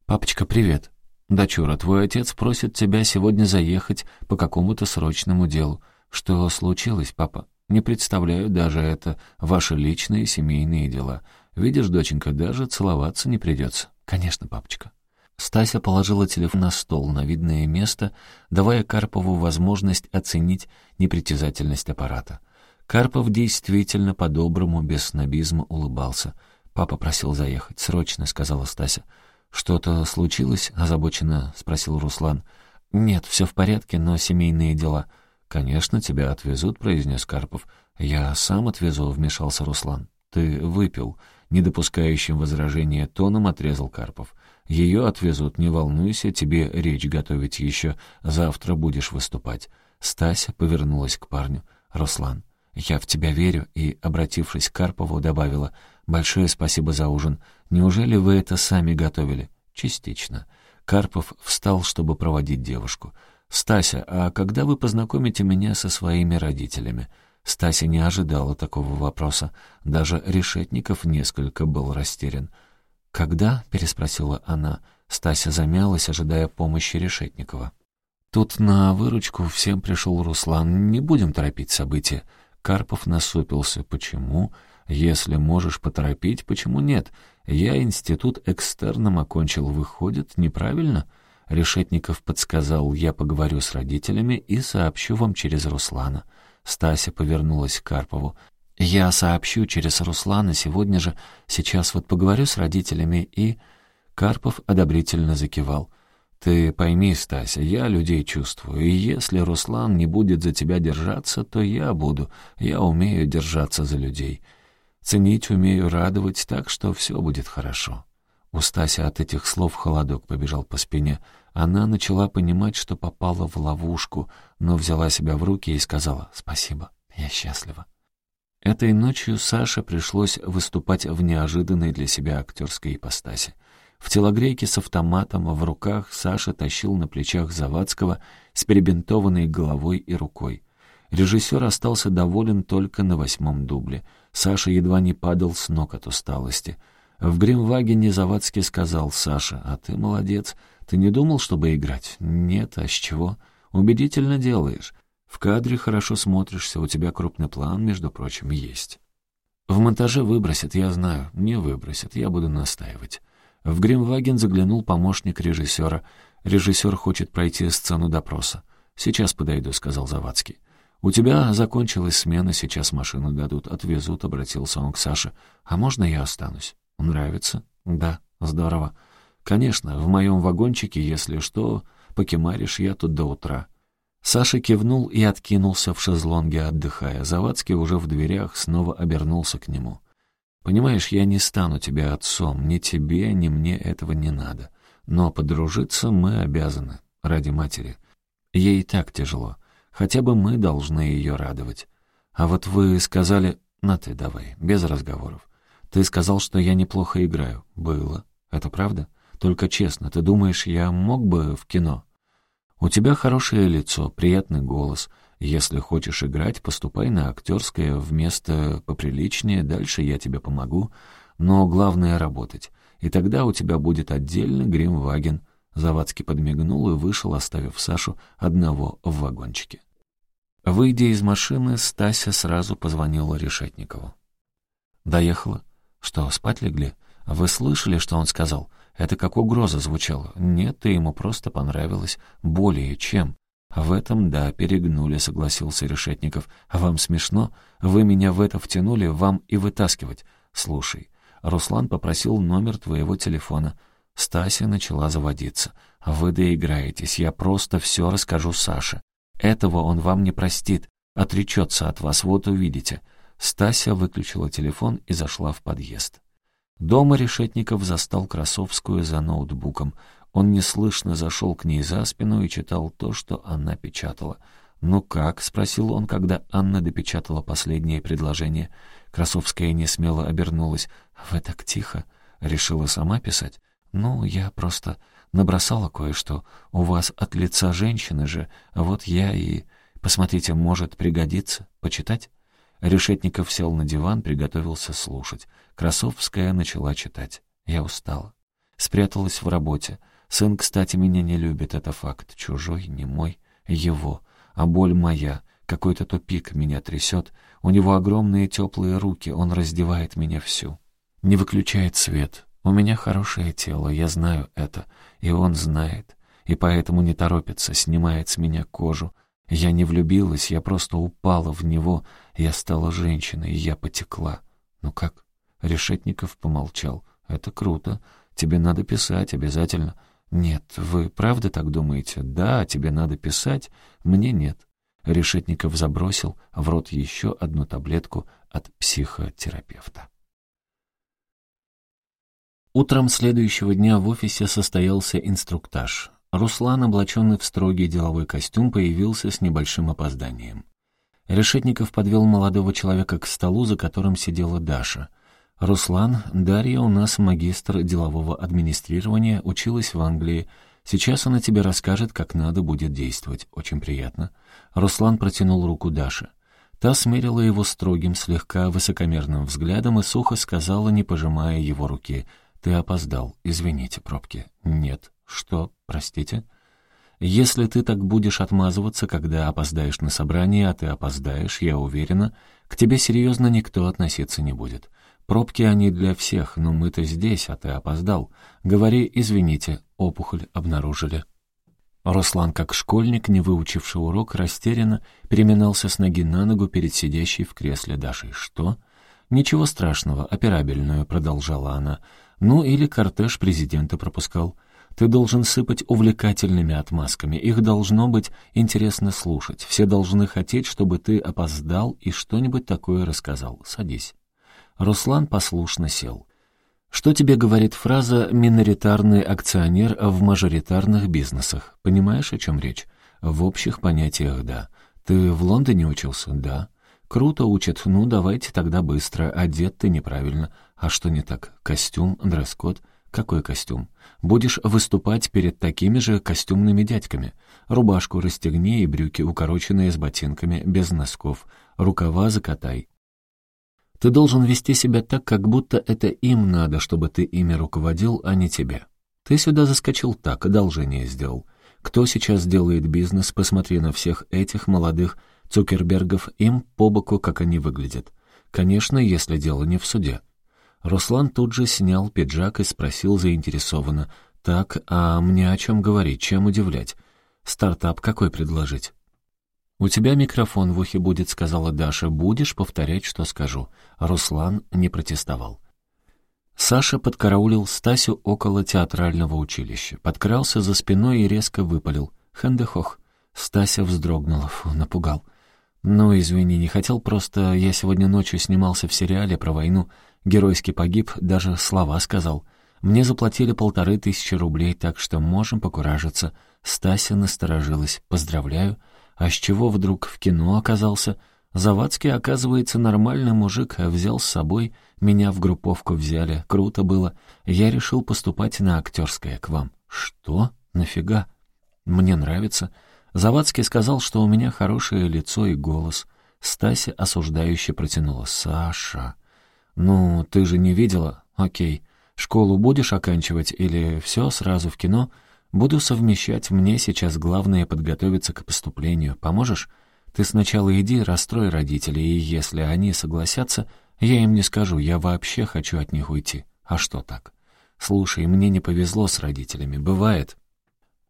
«Папочка, привет. Дочура, твой отец просит тебя сегодня заехать по какому-то срочному делу. Что случилось, папа? Не представляю даже это. Ваши личные семейные дела. Видишь, доченька, даже целоваться не придется». «Конечно, папочка». Стася положила телефон на стол, на видное место, давая Карпову возможность оценить непритязательность аппарата. Карпов действительно по-доброму, без снобизма улыбался. «Папа просил заехать. Срочно», — сказала Стася. «Что-то случилось?» — озабоченно спросил Руслан. «Нет, все в порядке, но семейные дела». «Конечно, тебя отвезут», — произнес Карпов. «Я сам отвезу», — вмешался Руслан. «Ты выпил», — недопускающим возражения тоном отрезал Карпов. Ее отвезут, не волнуйся, тебе речь готовить еще. Завтра будешь выступать». Стася повернулась к парню. «Руслан, я в тебя верю», и, обратившись к Карпову, добавила, «Большое спасибо за ужин. Неужели вы это сами готовили?» «Частично». Карпов встал, чтобы проводить девушку. «Стася, а когда вы познакомите меня со своими родителями?» Стася не ожидала такого вопроса. Даже Решетников несколько был растерян. «Когда?» — переспросила она. Стася замялась, ожидая помощи Решетникова. Тут на выручку всем пришел Руслан. Не будем торопить события. Карпов насупился. Почему? Если можешь поторопить, почему нет? Я институт экстерном окончил. Выходит, неправильно? Решетников подсказал. Я поговорю с родителями и сообщу вам через Руслана. Стася повернулась к Карпову. Я сообщу через Руслана сегодня же, сейчас вот поговорю с родителями и...» Карпов одобрительно закивал. «Ты пойми, Стася, я людей чувствую, и если Руслан не будет за тебя держаться, то я буду. Я умею держаться за людей. Ценить умею, радовать, так что все будет хорошо». У Стаси от этих слов холодок побежал по спине. Она начала понимать, что попала в ловушку, но взяла себя в руки и сказала «Спасибо, я счастлива». Этой ночью Саше пришлось выступать в неожиданной для себя актерской ипостаси. В телогрейке с автоматом в руках Саша тащил на плечах Завадского с перебинтованной головой и рукой. Режиссер остался доволен только на восьмом дубле. Саша едва не падал с ног от усталости. В Гримвагене Завадский сказал «Саша, а ты молодец. Ты не думал, чтобы играть?» «Нет, а с чего?» «Убедительно делаешь. В кадре хорошо смотришься, у тебя крупный план, между прочим, есть. В монтаже выбросят, я знаю, не выбросят, я буду настаивать. В Гримваген заглянул помощник режиссера. Режиссер хочет пройти сцену допроса. «Сейчас подойду», — сказал Завадский. «У тебя закончилась смена, сейчас машину дадут, отвезут», — обратился он к Саше. «А можно я останусь?» «Нравится?» «Да». Здорово. Конечно, в моем вагончике, если что, покемаришь я тут до утра. Саша кивнул и откинулся в шезлонге, отдыхая. Завадский уже в дверях снова обернулся к нему. «Понимаешь, я не стану тебе отцом. Ни тебе, ни мне этого не надо. Но подружиться мы обязаны. Ради матери. Ей и так тяжело. Хотя бы мы должны ее радовать. А вот вы сказали... На ты давай, без разговоров. Ты сказал, что я неплохо играю. Было. Это правда? Только честно, ты думаешь, я мог бы в кино?» У тебя хорошее лицо, приятный голос. Если хочешь играть, поступай на актерское вместо поприличнее, дальше я тебе помогу. Но главное — работать. И тогда у тебя будет отдельный гримваген». Завадский подмигнул и вышел, оставив Сашу одного в вагончике. Выйдя из машины, Стася сразу позвонила Решетникову. «Доехала? Что, спать легли? Вы слышали, что он сказал? Это как угроза звучало. Нет, ты ему просто понравилось. Более чем. В этом, да, перегнули, согласился Решетников. Вам смешно? Вы меня в это втянули, вам и вытаскивать. Слушай, Руслан попросил номер твоего телефона. Стася начала заводиться. Вы доиграетесь, я просто все расскажу Саше. Этого он вам не простит. Отречется от вас, вот увидите. Стася выключила телефон и зашла в подъезд. Дома Решетников застал Красовскую за ноутбуком. Он неслышно зашел к ней за спину и читал то, что она печатала. «Ну как?» — спросил он, когда Анна допечатала последнее предложение. Красовская несмело обернулась. «Вы так тихо. Решила сама писать?» «Ну, я просто набросала кое-что. У вас от лица женщины же. Вот я и... Посмотрите, может пригодится. Почитать?» Решетников сел на диван, приготовился слушать. Красовская начала читать. Я устала. Спряталась в работе. Сын, кстати, меня не любит, это факт. Чужой, не мой, его. А боль моя. Какой-то тупик меня трясет. У него огромные теплые руки, он раздевает меня всю. Не выключает свет. У меня хорошее тело, я знаю это. И он знает. И поэтому не торопится, снимает с меня кожу, я не влюбилась, я просто упала в него, я стала женщиной, я потекла. Ну как? Решетников помолчал. Это круто. Тебе надо писать обязательно. Нет, вы правда так думаете? Да, тебе надо писать, мне нет. Решетников забросил в рот еще одну таблетку от психотерапевта. Утром следующего дня в офисе состоялся инструктаж. Руслан, облаченный в строгий деловой костюм, появился с небольшим опозданием. Решетников подвел молодого человека к столу, за которым сидела Даша. «Руслан, Дарья у нас магистр делового администрирования, училась в Англии. Сейчас она тебе расскажет, как надо будет действовать. Очень приятно». Руслан протянул руку Даше. Та смерила его строгим, слегка высокомерным взглядом и сухо сказала, не пожимая его руки, «Ты опоздал. Извините, пробки». «Нет». «Что, простите?» «Если ты так будешь отмазываться, когда опоздаешь на собрание, а ты опоздаешь, я уверена, к тебе серьезно никто относиться не будет. Пробки они для всех, но мы-то здесь, а ты опоздал. Говори, извините, опухоль обнаружили». Руслан, как школьник, не выучивший урок, растерянно переминался с ноги на ногу перед сидящей в кресле Дашей. «Что?» «Ничего страшного, операбельную», — продолжала она. «Ну, или кортеж президента пропускал. Ты должен сыпать увлекательными отмазками. Их должно быть интересно слушать. Все должны хотеть, чтобы ты опоздал и что-нибудь такое рассказал. Садись». Руслан послушно сел. «Что тебе говорит фраза «миноритарный акционер в мажоритарных бизнесах»? Понимаешь, о чем речь? В общих понятиях — да. Ты в Лондоне учился? Да. Круто учат. Ну, давайте тогда быстро. Одет ты неправильно. А что не так? Костюм, дресс-код — какой костюм? Будешь выступать перед такими же костюмными дядьками. Рубашку расстегни и брюки, укороченные с ботинками, без носков. Рукава закатай. Ты должен вести себя так, как будто это им надо, чтобы ты ими руководил, а не тебе. Ты сюда заскочил так, одолжение сделал. Кто сейчас делает бизнес, посмотри на всех этих молодых Цукербергов, им по боку, как они выглядят. Конечно, если дело не в суде. Руслан тут же снял пиджак и спросил заинтересованно. «Так, а мне о чем говорить, чем удивлять? Стартап какой предложить?» «У тебя микрофон в ухе будет», — сказала Даша. «Будешь повторять, что скажу». Руслан не протестовал. Саша подкараулил Стасю около театрального училища, подкрался за спиной и резко выпалил. «Хэндехох». Стася вздрогнула, фу, напугал. «Ну, извини, не хотел, просто я сегодня ночью снимался в сериале про войну. Геройски погиб, даже слова сказал. Мне заплатили полторы тысячи рублей, так что можем покуражиться». Стася насторожилась. «Поздравляю. А с чего вдруг в кино оказался?» Завадский, оказывается, нормальный мужик, взял с собой, меня в групповку взяли, круто было. Я решил поступать на актерское к вам. Что? Нафига? Мне нравится. Завадский сказал, что у меня хорошее лицо и голос. Стася осуждающе протянула. «Саша, ну, ты же не видела? Окей. Школу будешь оканчивать или все сразу в кино? Буду совмещать. Мне сейчас главное подготовиться к поступлению. Поможешь?» Ты сначала иди, расстрой родителей, и если они согласятся, я им не скажу, я вообще хочу от них уйти. А что так? Слушай, мне не повезло с родителями, бывает.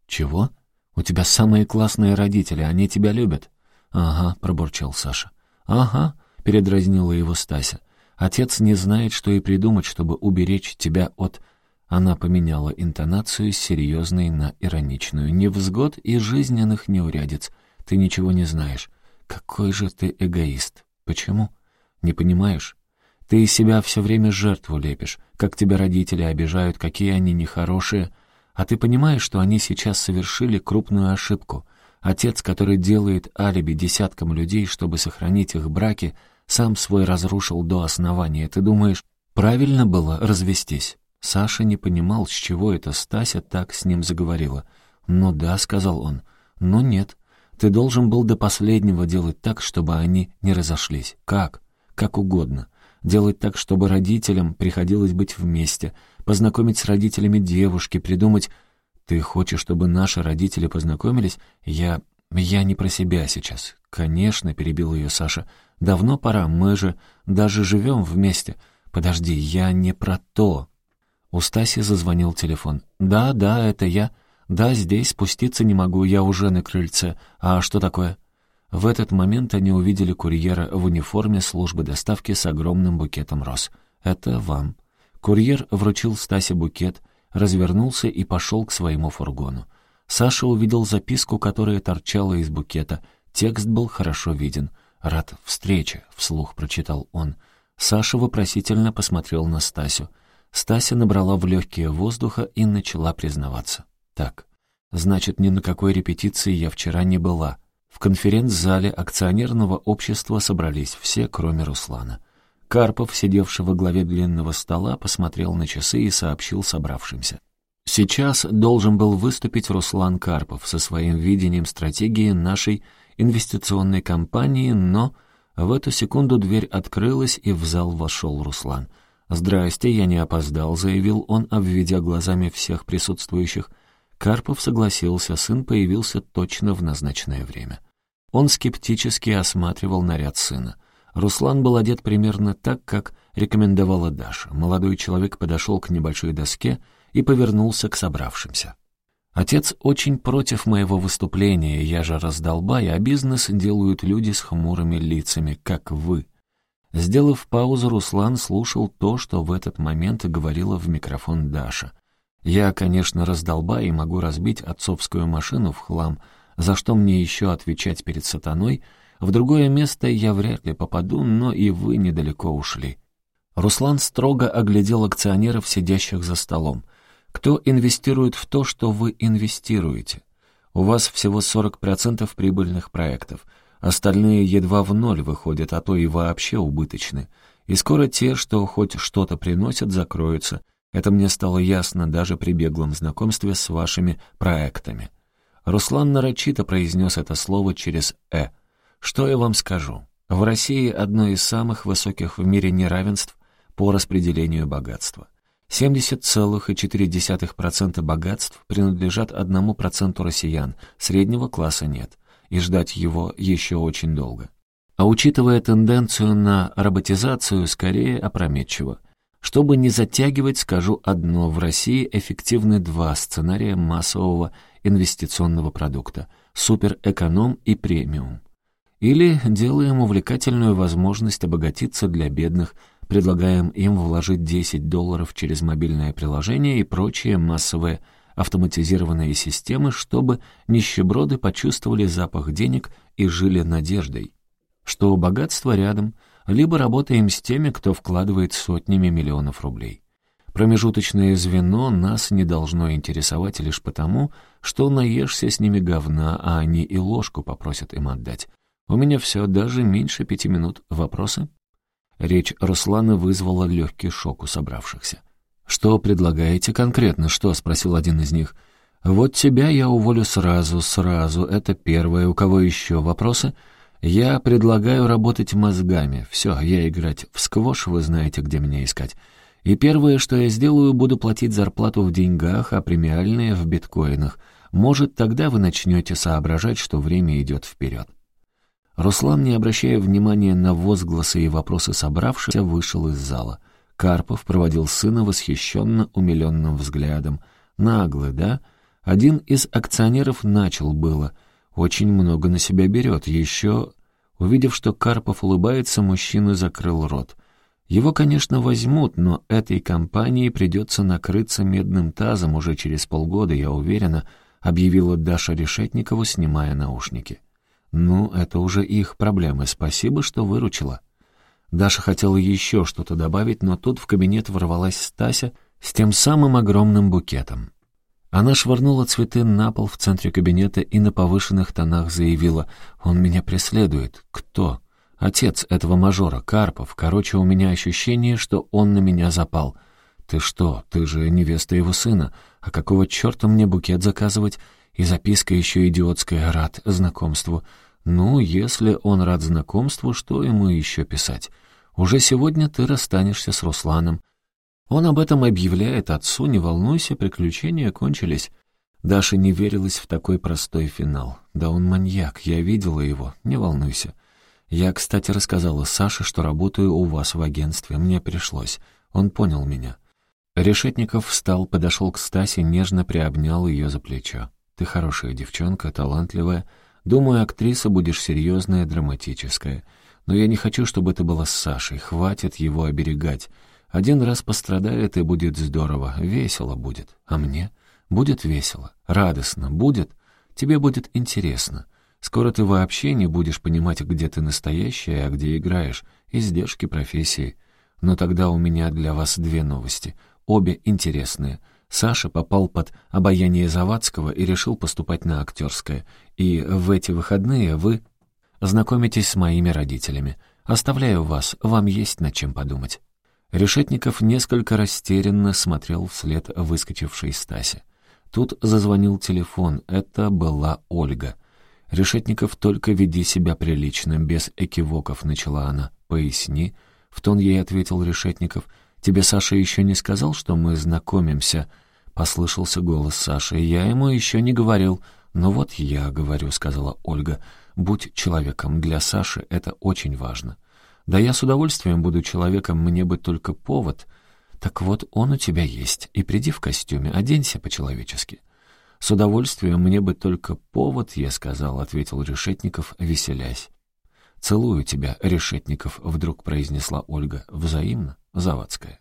Чего? У тебя самые классные родители, они тебя любят. Ага, пробурчал Саша. Ага, передразнила его Стася. Отец не знает, что и придумать, чтобы уберечь тебя от... Она поменяла интонацию с серьезной на ироничную. Невзгод и жизненных неурядиц. Ты ничего не знаешь. Какой же ты эгоист. Почему? Не понимаешь? Ты из себя все время жертву лепишь, как тебя родители обижают, какие они нехорошие. А ты понимаешь, что они сейчас совершили крупную ошибку. Отец, который делает алиби десяткам людей, чтобы сохранить их браки, сам свой разрушил до основания. Ты думаешь, правильно было развестись? Саша не понимал, с чего это Стася так с ним заговорила. «Ну да», — сказал он, — «но нет». Ты должен был до последнего делать так, чтобы они не разошлись. Как? Как угодно. Делать так, чтобы родителям приходилось быть вместе, познакомить с родителями девушки, придумать... Ты хочешь, чтобы наши родители познакомились? Я... я не про себя сейчас. Конечно, перебил ее Саша. Давно пора, мы же даже живем вместе. Подожди, я не про то. У Стаси зазвонил телефон. «Да, да, это я». «Да, здесь, спуститься не могу, я уже на крыльце. А что такое?» В этот момент они увидели курьера в униформе службы доставки с огромным букетом роз. «Это вам». Курьер вручил Стасе букет, развернулся и пошел к своему фургону. Саша увидел записку, которая торчала из букета. Текст был хорошо виден. «Рад встрече», — вслух прочитал он. Саша вопросительно посмотрел на Стасю. Стася набрала в легкие воздуха и начала признаваться. Так, значит, ни на какой репетиции я вчера не была. В конференц-зале акционерного общества собрались все, кроме Руслана. Карпов, сидевший во главе длинного стола, посмотрел на часы и сообщил собравшимся. Сейчас должен был выступить Руслан Карпов со своим видением стратегии нашей инвестиционной компании, но в эту секунду дверь открылась, и в зал вошел Руслан. «Здрасте, я не опоздал», — заявил он, обведя глазами всех присутствующих — Карпов согласился, сын появился точно в назначенное время. Он скептически осматривал наряд сына. Руслан был одет примерно так, как рекомендовала Даша. Молодой человек подошел к небольшой доске и повернулся к собравшимся. «Отец очень против моего выступления, я же раздолбай, а бизнес делают люди с хмурыми лицами, как вы». Сделав паузу, Руслан слушал то, что в этот момент говорила в микрофон Даша — я, конечно, раздолбай и могу разбить отцовскую машину в хлам, за что мне еще отвечать перед сатаной. В другое место я вряд ли попаду, но и вы недалеко ушли. Руслан строго оглядел акционеров, сидящих за столом. Кто инвестирует в то, что вы инвестируете? У вас всего 40% прибыльных проектов. Остальные едва в ноль выходят, а то и вообще убыточны. И скоро те, что хоть что-то приносят, закроются — это мне стало ясно даже при беглом знакомстве с вашими проектами. Руслан нарочито произнес это слово через «э». Что я вам скажу? В России одно из самых высоких в мире неравенств по распределению богатства. 70,4% богатств принадлежат одному проценту россиян, среднего класса нет, и ждать его еще очень долго. А учитывая тенденцию на роботизацию, скорее опрометчиво. Чтобы не затягивать, скажу одно. В России эффективны два сценария массового инвестиционного продукта – суперэконом и премиум. Или делаем увлекательную возможность обогатиться для бедных, Предлагаем им вложить 10 долларов через мобильное приложение и прочие массовые автоматизированные системы, чтобы нищеброды почувствовали запах денег и жили надеждой, что богатство рядом, либо работаем с теми, кто вкладывает сотнями миллионов рублей. Промежуточное звено нас не должно интересовать лишь потому, что наешься с ними говна, а они и ложку попросят им отдать. У меня все, даже меньше пяти минут. Вопросы? Речь Руслана вызвала легкий шок у собравшихся. «Что предлагаете конкретно? Что?» — спросил один из них. «Вот тебя я уволю сразу, сразу. Это первое. У кого еще вопросы?» «Я предлагаю работать мозгами. Все, я играть в сквош, вы знаете, где меня искать. И первое, что я сделаю, буду платить зарплату в деньгах, а премиальные — в биткоинах. Может, тогда вы начнете соображать, что время идет вперед». Руслан, не обращая внимания на возгласы и вопросы собравшихся, вышел из зала. Карпов проводил сына восхищенно умиленным взглядом. «Наглый, да? Один из акционеров начал было. Очень много на себя берет. Еще...» Увидев, что Карпов улыбается, мужчина закрыл рот. Его, конечно, возьмут, но этой компании придется накрыться медным тазом уже через полгода, я уверена, объявила Даша Решетникова, снимая наушники. Ну, это уже их проблемы. Спасибо, что выручила. Даша хотела еще что-то добавить, но тут в кабинет ворвалась Стася с тем самым огромным букетом. Она швырнула цветы на пол в центре кабинета и на повышенных тонах заявила «Он меня преследует». «Кто?» Отец этого мажора, Карпов. Короче, у меня ощущение, что он на меня запал. Ты что, ты же невеста его сына. А какого черта мне букет заказывать? И записка еще идиотская, рад знакомству. Ну, если он рад знакомству, что ему еще писать? Уже сегодня ты расстанешься с Русланом. Он об этом объявляет отцу, не волнуйся, приключения кончились. Даша не верилась в такой простой финал. Да он маньяк, я видела его, не волнуйся. Я, кстати, рассказала Саше, что работаю у вас в агентстве. Мне пришлось. Он понял меня. Решетников встал, подошел к Стасе, нежно приобнял ее за плечо. «Ты хорошая девчонка, талантливая. Думаю, актриса будешь серьезная, драматическая. Но я не хочу, чтобы это было с Сашей. Хватит его оберегать. Один раз пострадает, и будет здорово. Весело будет. А мне? Будет весело. Радостно. Будет. Тебе будет интересно. Скоро ты вообще не будешь понимать, где ты настоящая, а где играешь. Издержки профессии. Но тогда у меня для вас две новости. Обе интересные. Саша попал под обаяние Завадского и решил поступать на актерское. И в эти выходные вы знакомитесь с моими родителями. Оставляю вас, вам есть над чем подумать». Решетников несколько растерянно смотрел вслед выскочившей Стасе. Тут зазвонил телефон. Это была Ольга. «Решетников, только веди себя прилично, без экивоков», — начала она. «Поясни». В тон ей ответил Решетников. «Тебе Саша еще не сказал, что мы знакомимся?» Послышался голос Саши. «Я ему еще не говорил». «Ну вот я говорю», — сказала Ольга. «Будь человеком. Для Саши это очень важно». «Да я с удовольствием буду человеком, мне бы только повод». «Так вот, он у тебя есть. И приди в костюме, оденься по-человечески». «С удовольствием мне бы только повод, я сказал», — ответил Решетников, веселясь. «Целую тебя, Решетников», — вдруг произнесла Ольга. «Взаимно, Завадская».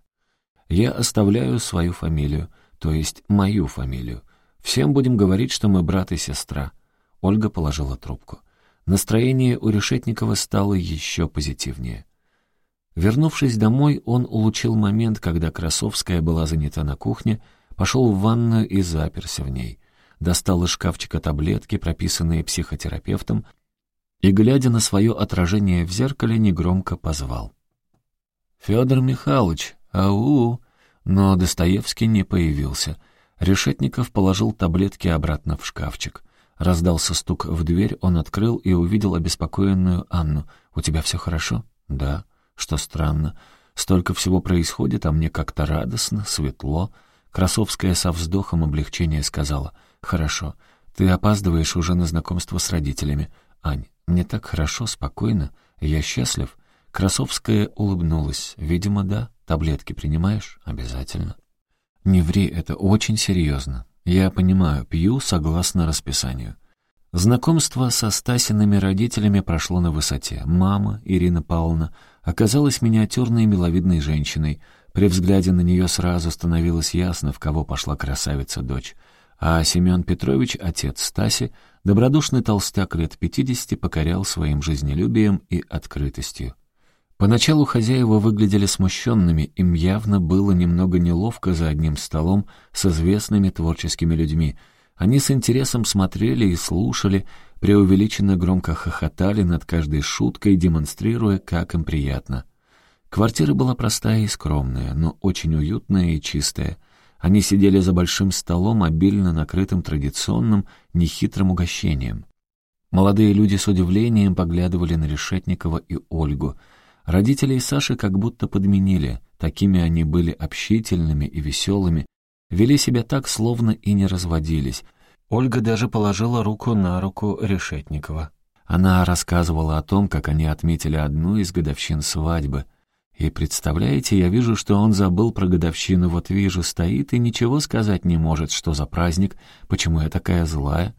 «Я оставляю свою фамилию, то есть мою фамилию. Всем будем говорить, что мы брат и сестра». Ольга положила трубку. Настроение у Решетникова стало еще позитивнее. Вернувшись домой, он улучил момент, когда Красовская была занята на кухне, пошел в ванную и заперся в ней достал из шкафчика таблетки, прописанные психотерапевтом, и, глядя на свое отражение в зеркале, негромко позвал. «Федор Михайлович, ау!» Но Достоевский не появился. Решетников положил таблетки обратно в шкафчик. Раздался стук в дверь, он открыл и увидел обеспокоенную Анну. «У тебя все хорошо?» «Да». «Что странно. Столько всего происходит, а мне как-то радостно, светло». Красовская со вздохом облегчения сказала. «Хорошо. Ты опаздываешь уже на знакомство с родителями. Ань, мне так хорошо, спокойно. Я счастлив». Красовская улыбнулась. «Видимо, да. Таблетки принимаешь? Обязательно». «Не ври, это очень серьезно. Я понимаю, пью согласно расписанию». Знакомство со Стасиными родителями прошло на высоте. Мама, Ирина Павловна, оказалась миниатюрной миловидной женщиной. При взгляде на нее сразу становилось ясно, в кого пошла красавица-дочь. А Семен Петрович, отец Стаси, добродушный толстяк лет пятидесяти, покорял своим жизнелюбием и открытостью. Поначалу хозяева выглядели смущенными, им явно было немного неловко за одним столом с известными творческими людьми. Они с интересом смотрели и слушали, преувеличенно громко хохотали над каждой шуткой, демонстрируя, как им приятно. Квартира была простая и скромная, но очень уютная и чистая. Они сидели за большим столом, обильно накрытым традиционным, нехитрым угощением. Молодые люди с удивлением поглядывали на Решетникова и Ольгу — Родителей Саши как будто подменили, такими они были общительными и веселыми, вели себя так, словно и не разводились. Ольга даже положила руку на руку Решетникова. Она рассказывала о том, как они отметили одну из годовщин свадьбы. И представляете, я вижу, что он забыл про годовщину, вот вижу, стоит и ничего сказать не может, что за праздник, почему я такая злая.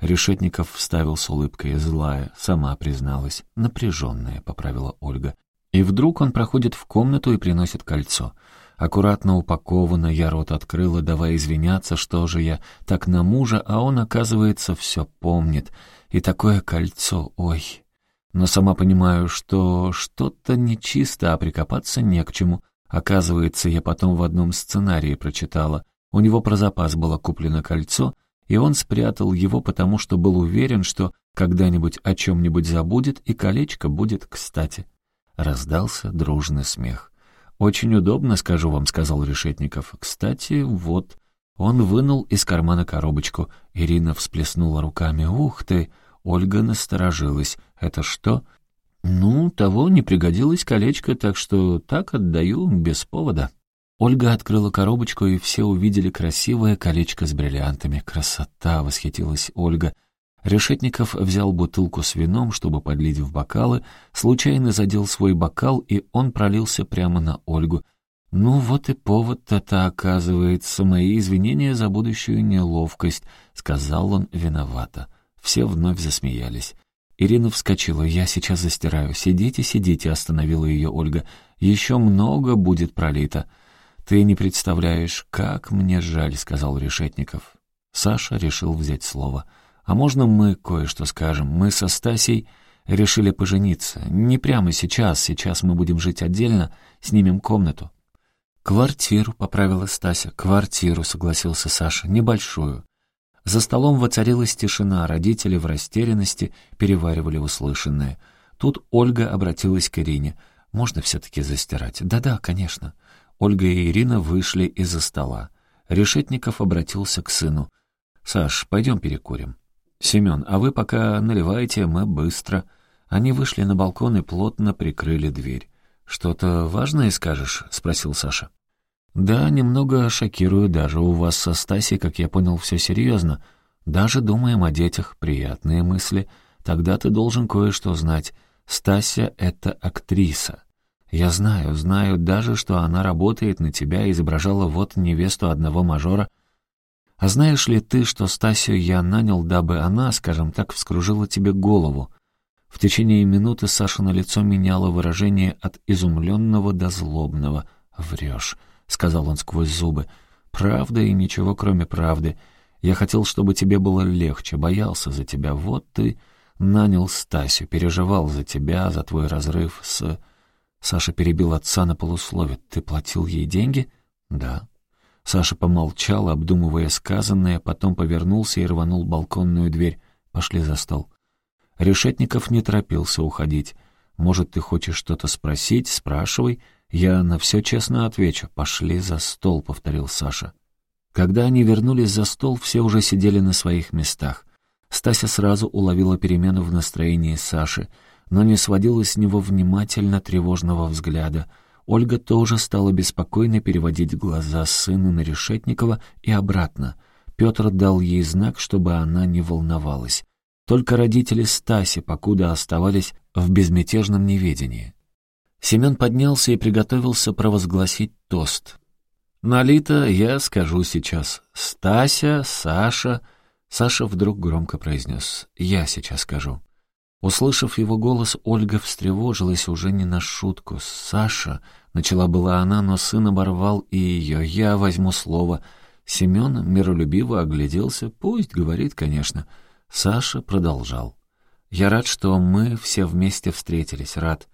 Решетников вставил с улыбкой «злая», сама призналась. «Напряженная», — поправила Ольга. И вдруг он проходит в комнату и приносит кольцо. Аккуратно упаковано, я рот открыла, давая извиняться, что же я так на мужа, а он, оказывается, все помнит. И такое кольцо, ой. Но сама понимаю, что что-то нечисто, а прикопаться не к чему. Оказывается, я потом в одном сценарии прочитала. У него про запас было куплено кольцо, и он спрятал его, потому что был уверен, что когда-нибудь о чем-нибудь забудет, и колечко будет кстати. Раздался дружный смех. «Очень удобно, скажу вам», — сказал Решетников. «Кстати, вот...» Он вынул из кармана коробочку. Ирина всплеснула руками. «Ух ты!» Ольга насторожилась. «Это что?» «Ну, того не пригодилось колечко, так что так отдаю без повода». Ольга открыла коробочку, и все увидели красивое колечко с бриллиантами. «Красота!» — восхитилась Ольга. Решетников взял бутылку с вином, чтобы подлить в бокалы, случайно задел свой бокал, и он пролился прямо на Ольгу. «Ну вот и повод-то-то, оказывается, мои извинения за будущую неловкость», — сказал он виновато. Все вновь засмеялись. Ирина вскочила. «Я сейчас застираю. Сидите, сидите», — остановила ее Ольга. «Еще много будет пролито». «Ты не представляешь, как мне жаль», — сказал Решетников. Саша решил взять слово. «А можно мы кое-что скажем? Мы со Стасей решили пожениться. Не прямо сейчас, сейчас мы будем жить отдельно, снимем комнату». «Квартиру», — поправила Стася. «Квартиру», — согласился Саша, — «небольшую». За столом воцарилась тишина, родители в растерянности переваривали услышанное. Тут Ольга обратилась к Ирине. «Можно все-таки застирать?» «Да-да, конечно». Ольга и Ирина вышли из-за стола. Решетников обратился к сыну. «Саш, пойдем перекурим». «Семен, а вы пока наливайте, мы быстро». Они вышли на балкон и плотно прикрыли дверь. «Что-то важное скажешь?» — спросил Саша. «Да, немного шокирую даже. У вас со Стасей, как я понял, все серьезно. Даже думаем о детях, приятные мысли. Тогда ты должен кое-что знать. Стася — это актриса. Я знаю, знаю даже, что она работает на тебя, изображала вот невесту одного мажора — а знаешь ли ты, что Стасию я нанял, дабы она, скажем так, вскружила тебе голову?» В течение минуты Саша на лицо меняло выражение от изумленного до злобного. «Врешь», — сказал он сквозь зубы. «Правда и ничего, кроме правды. Я хотел, чтобы тебе было легче, боялся за тебя. Вот ты нанял Стасю, переживал за тебя, за твой разрыв с...» Саша перебил отца на полуслове. «Ты платил ей деньги?» «Да». Саша помолчал, обдумывая сказанное, потом повернулся и рванул балконную дверь. Пошли за стол. Решетников не торопился уходить. «Может, ты хочешь что-то спросить? Спрашивай. Я на все честно отвечу. Пошли за стол», — повторил Саша. Когда они вернулись за стол, все уже сидели на своих местах. Стася сразу уловила перемену в настроении Саши, но не сводила с него внимательно тревожного взгляда — Ольга тоже стала беспокойно переводить глаза сына на Решетникова и обратно. Петр дал ей знак, чтобы она не волновалась. Только родители Стаси покуда оставались в безмятежном неведении. Семен поднялся и приготовился провозгласить тост. «Налито, я скажу сейчас. Стася, Саша...» Саша вдруг громко произнес. «Я сейчас скажу». Услышав его голос, Ольга встревожилась уже не на шутку. «Саша!» — начала была она, но сын оборвал и ее. «Я возьму слово». Семен миролюбиво огляделся. «Пусть, — говорит, конечно». Саша продолжал. «Я рад, что мы все вместе встретились. Рад.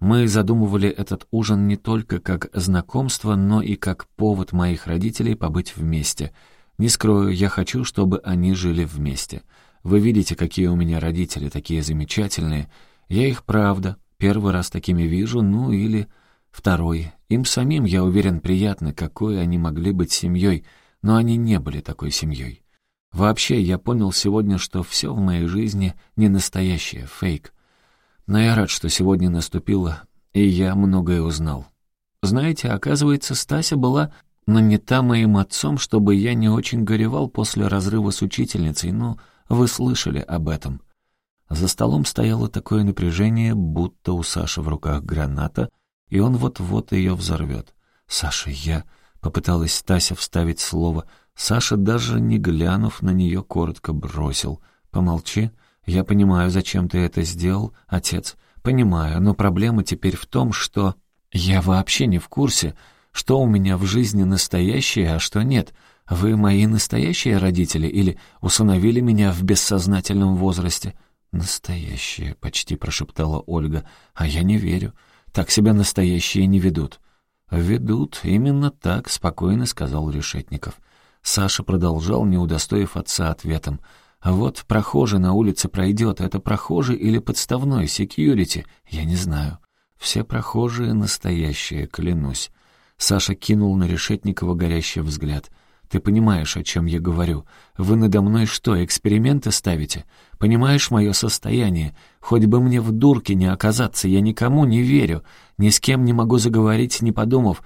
Мы задумывали этот ужин не только как знакомство, но и как повод моих родителей побыть вместе. Не скрою, я хочу, чтобы они жили вместе. Вы видите, какие у меня родители, такие замечательные. Я их, правда, первый раз такими вижу, ну или второй. Им самим, я уверен, приятно, какой они могли быть семьей, но они не были такой семьей. Вообще, я понял сегодня, что все в моей жизни не настоящее, фейк. Но я рад, что сегодня наступило, и я многое узнал. Знаете, оказывается, Стася была нанята моим отцом, чтобы я не очень горевал после разрыва с учительницей, ну, вы слышали об этом. За столом стояло такое напряжение, будто у Саши в руках граната, и он вот-вот ее взорвет. «Саша, я...» — попыталась Стася вставить слово. Саша, даже не глянув на нее, коротко бросил. «Помолчи». «Я понимаю, зачем ты это сделал, отец. Понимаю, но проблема теперь в том, что я вообще не в курсе, что у меня в жизни настоящее, а что нет. Вы мои настоящие родители или усыновили меня в бессознательном возрасте?» «Настоящие», — почти прошептала Ольга. «А я не верю. Так себя настоящие не ведут». «Ведут, именно так», — спокойно сказал Решетников. Саша продолжал, не удостоив отца ответом. Вот прохожий на улице пройдет, это прохожий или подставной, секьюрити, я не знаю. Все прохожие настоящие, клянусь. Саша кинул на Решетникова горящий взгляд. «Ты понимаешь, о чем я говорю? Вы надо мной что, эксперименты ставите? Понимаешь мое состояние? Хоть бы мне в дурке не оказаться, я никому не верю. Ни с кем не могу заговорить, не подумав.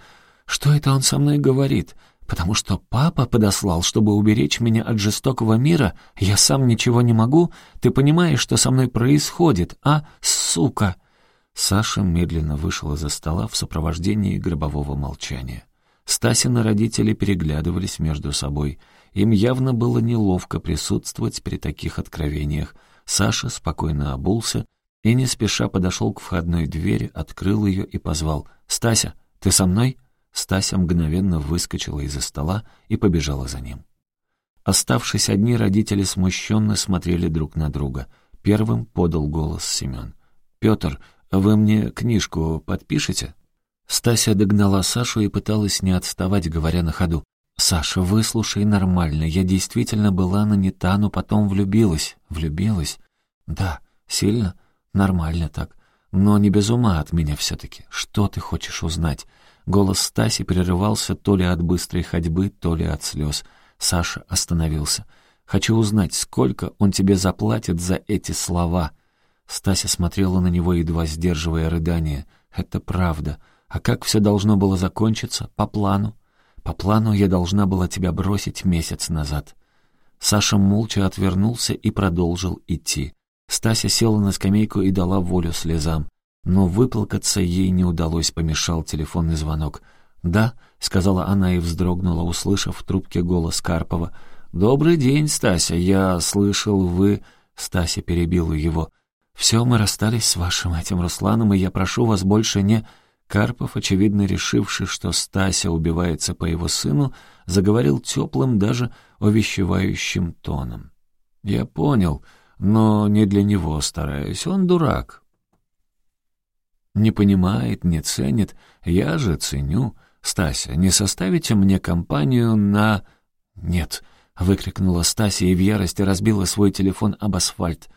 Что это он со мной говорит? Потому что папа подослал, чтобы уберечь меня от жестокого мира? Я сам ничего не могу? Ты понимаешь, что со мной происходит, а, сука?» Саша медленно вышел из-за стола в сопровождении гробового молчания. Стасины родители переглядывались между собой. Им явно было неловко присутствовать при таких откровениях. Саша спокойно обулся и не спеша подошел к входной двери, открыл ее и позвал. «Стася, ты со мной?» Стася мгновенно выскочила из-за стола и побежала за ним. Оставшись одни, родители смущенно смотрели друг на друга. Первым подал голос Семен. «Петр, вы мне книжку подпишете?» Стася догнала Сашу и пыталась не отставать, говоря на ходу. «Саша, выслушай нормально. Я действительно была нанята, но потом влюбилась». «Влюбилась?» «Да. Сильно? Нормально так. Но не без ума от меня все-таки. Что ты хочешь узнать?» Голос Стаси прерывался то ли от быстрой ходьбы, то ли от слез. Саша остановился. «Хочу узнать, сколько он тебе заплатит за эти слова?» Стася смотрела на него, едва сдерживая рыдание. «Это правда. А как все должно было закончиться? По плану?» «По плану я должна была тебя бросить месяц назад». Саша молча отвернулся и продолжил идти. Стася села на скамейку и дала волю слезам. Но выплакаться ей не удалось, помешал телефонный звонок. «Да», — сказала она и вздрогнула, услышав в трубке голос Карпова. «Добрый день, Стася, я слышал, вы...» Стася перебила его. «Все, мы расстались с вашим этим Русланом, и я прошу вас больше не...» Карпов, очевидно решивший, что Стася убивается по его сыну, заговорил теплым, даже увещевающим тоном. «Я понял, но не для него стараюсь. Он дурак, не понимает, не ценит. Я же ценю. Стася, не составите мне компанию на... Нет, выкрикнула Стася и в ярости разбила свой телефон об асфальт.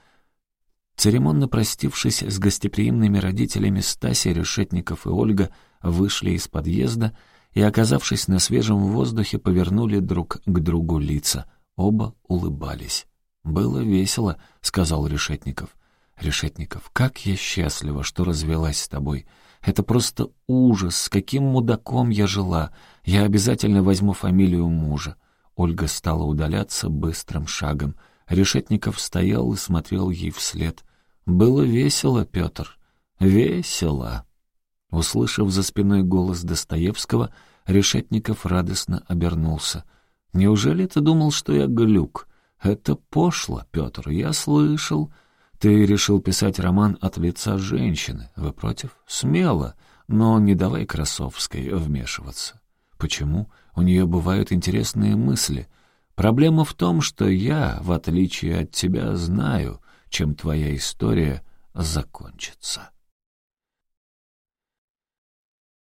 Церемонно простившись с гостеприимными родителями, Стася, Решетников и Ольга вышли из подъезда и, оказавшись на свежем воздухе, повернули друг к другу лица. Оба улыбались. «Было весело», — сказал Решетников. Решетников, как я счастлива, что развелась с тобой. Это просто ужас, с каким мудаком я жила. Я обязательно возьму фамилию мужа. Ольга стала удаляться быстрым шагом. Решетников стоял и смотрел ей вслед. «Было весело, Петр, весело!» Услышав за спиной голос Достоевского, Решетников радостно обернулся. «Неужели ты думал, что я глюк? Это пошло, Петр, я слышал. Ты решил писать роман от лица женщины. Вы против? Смело, но не давай Красовской вмешиваться. Почему? У нее бывают интересные мысли. Проблема в том, что я, в отличие от тебя, знаю, чем твоя история закончится.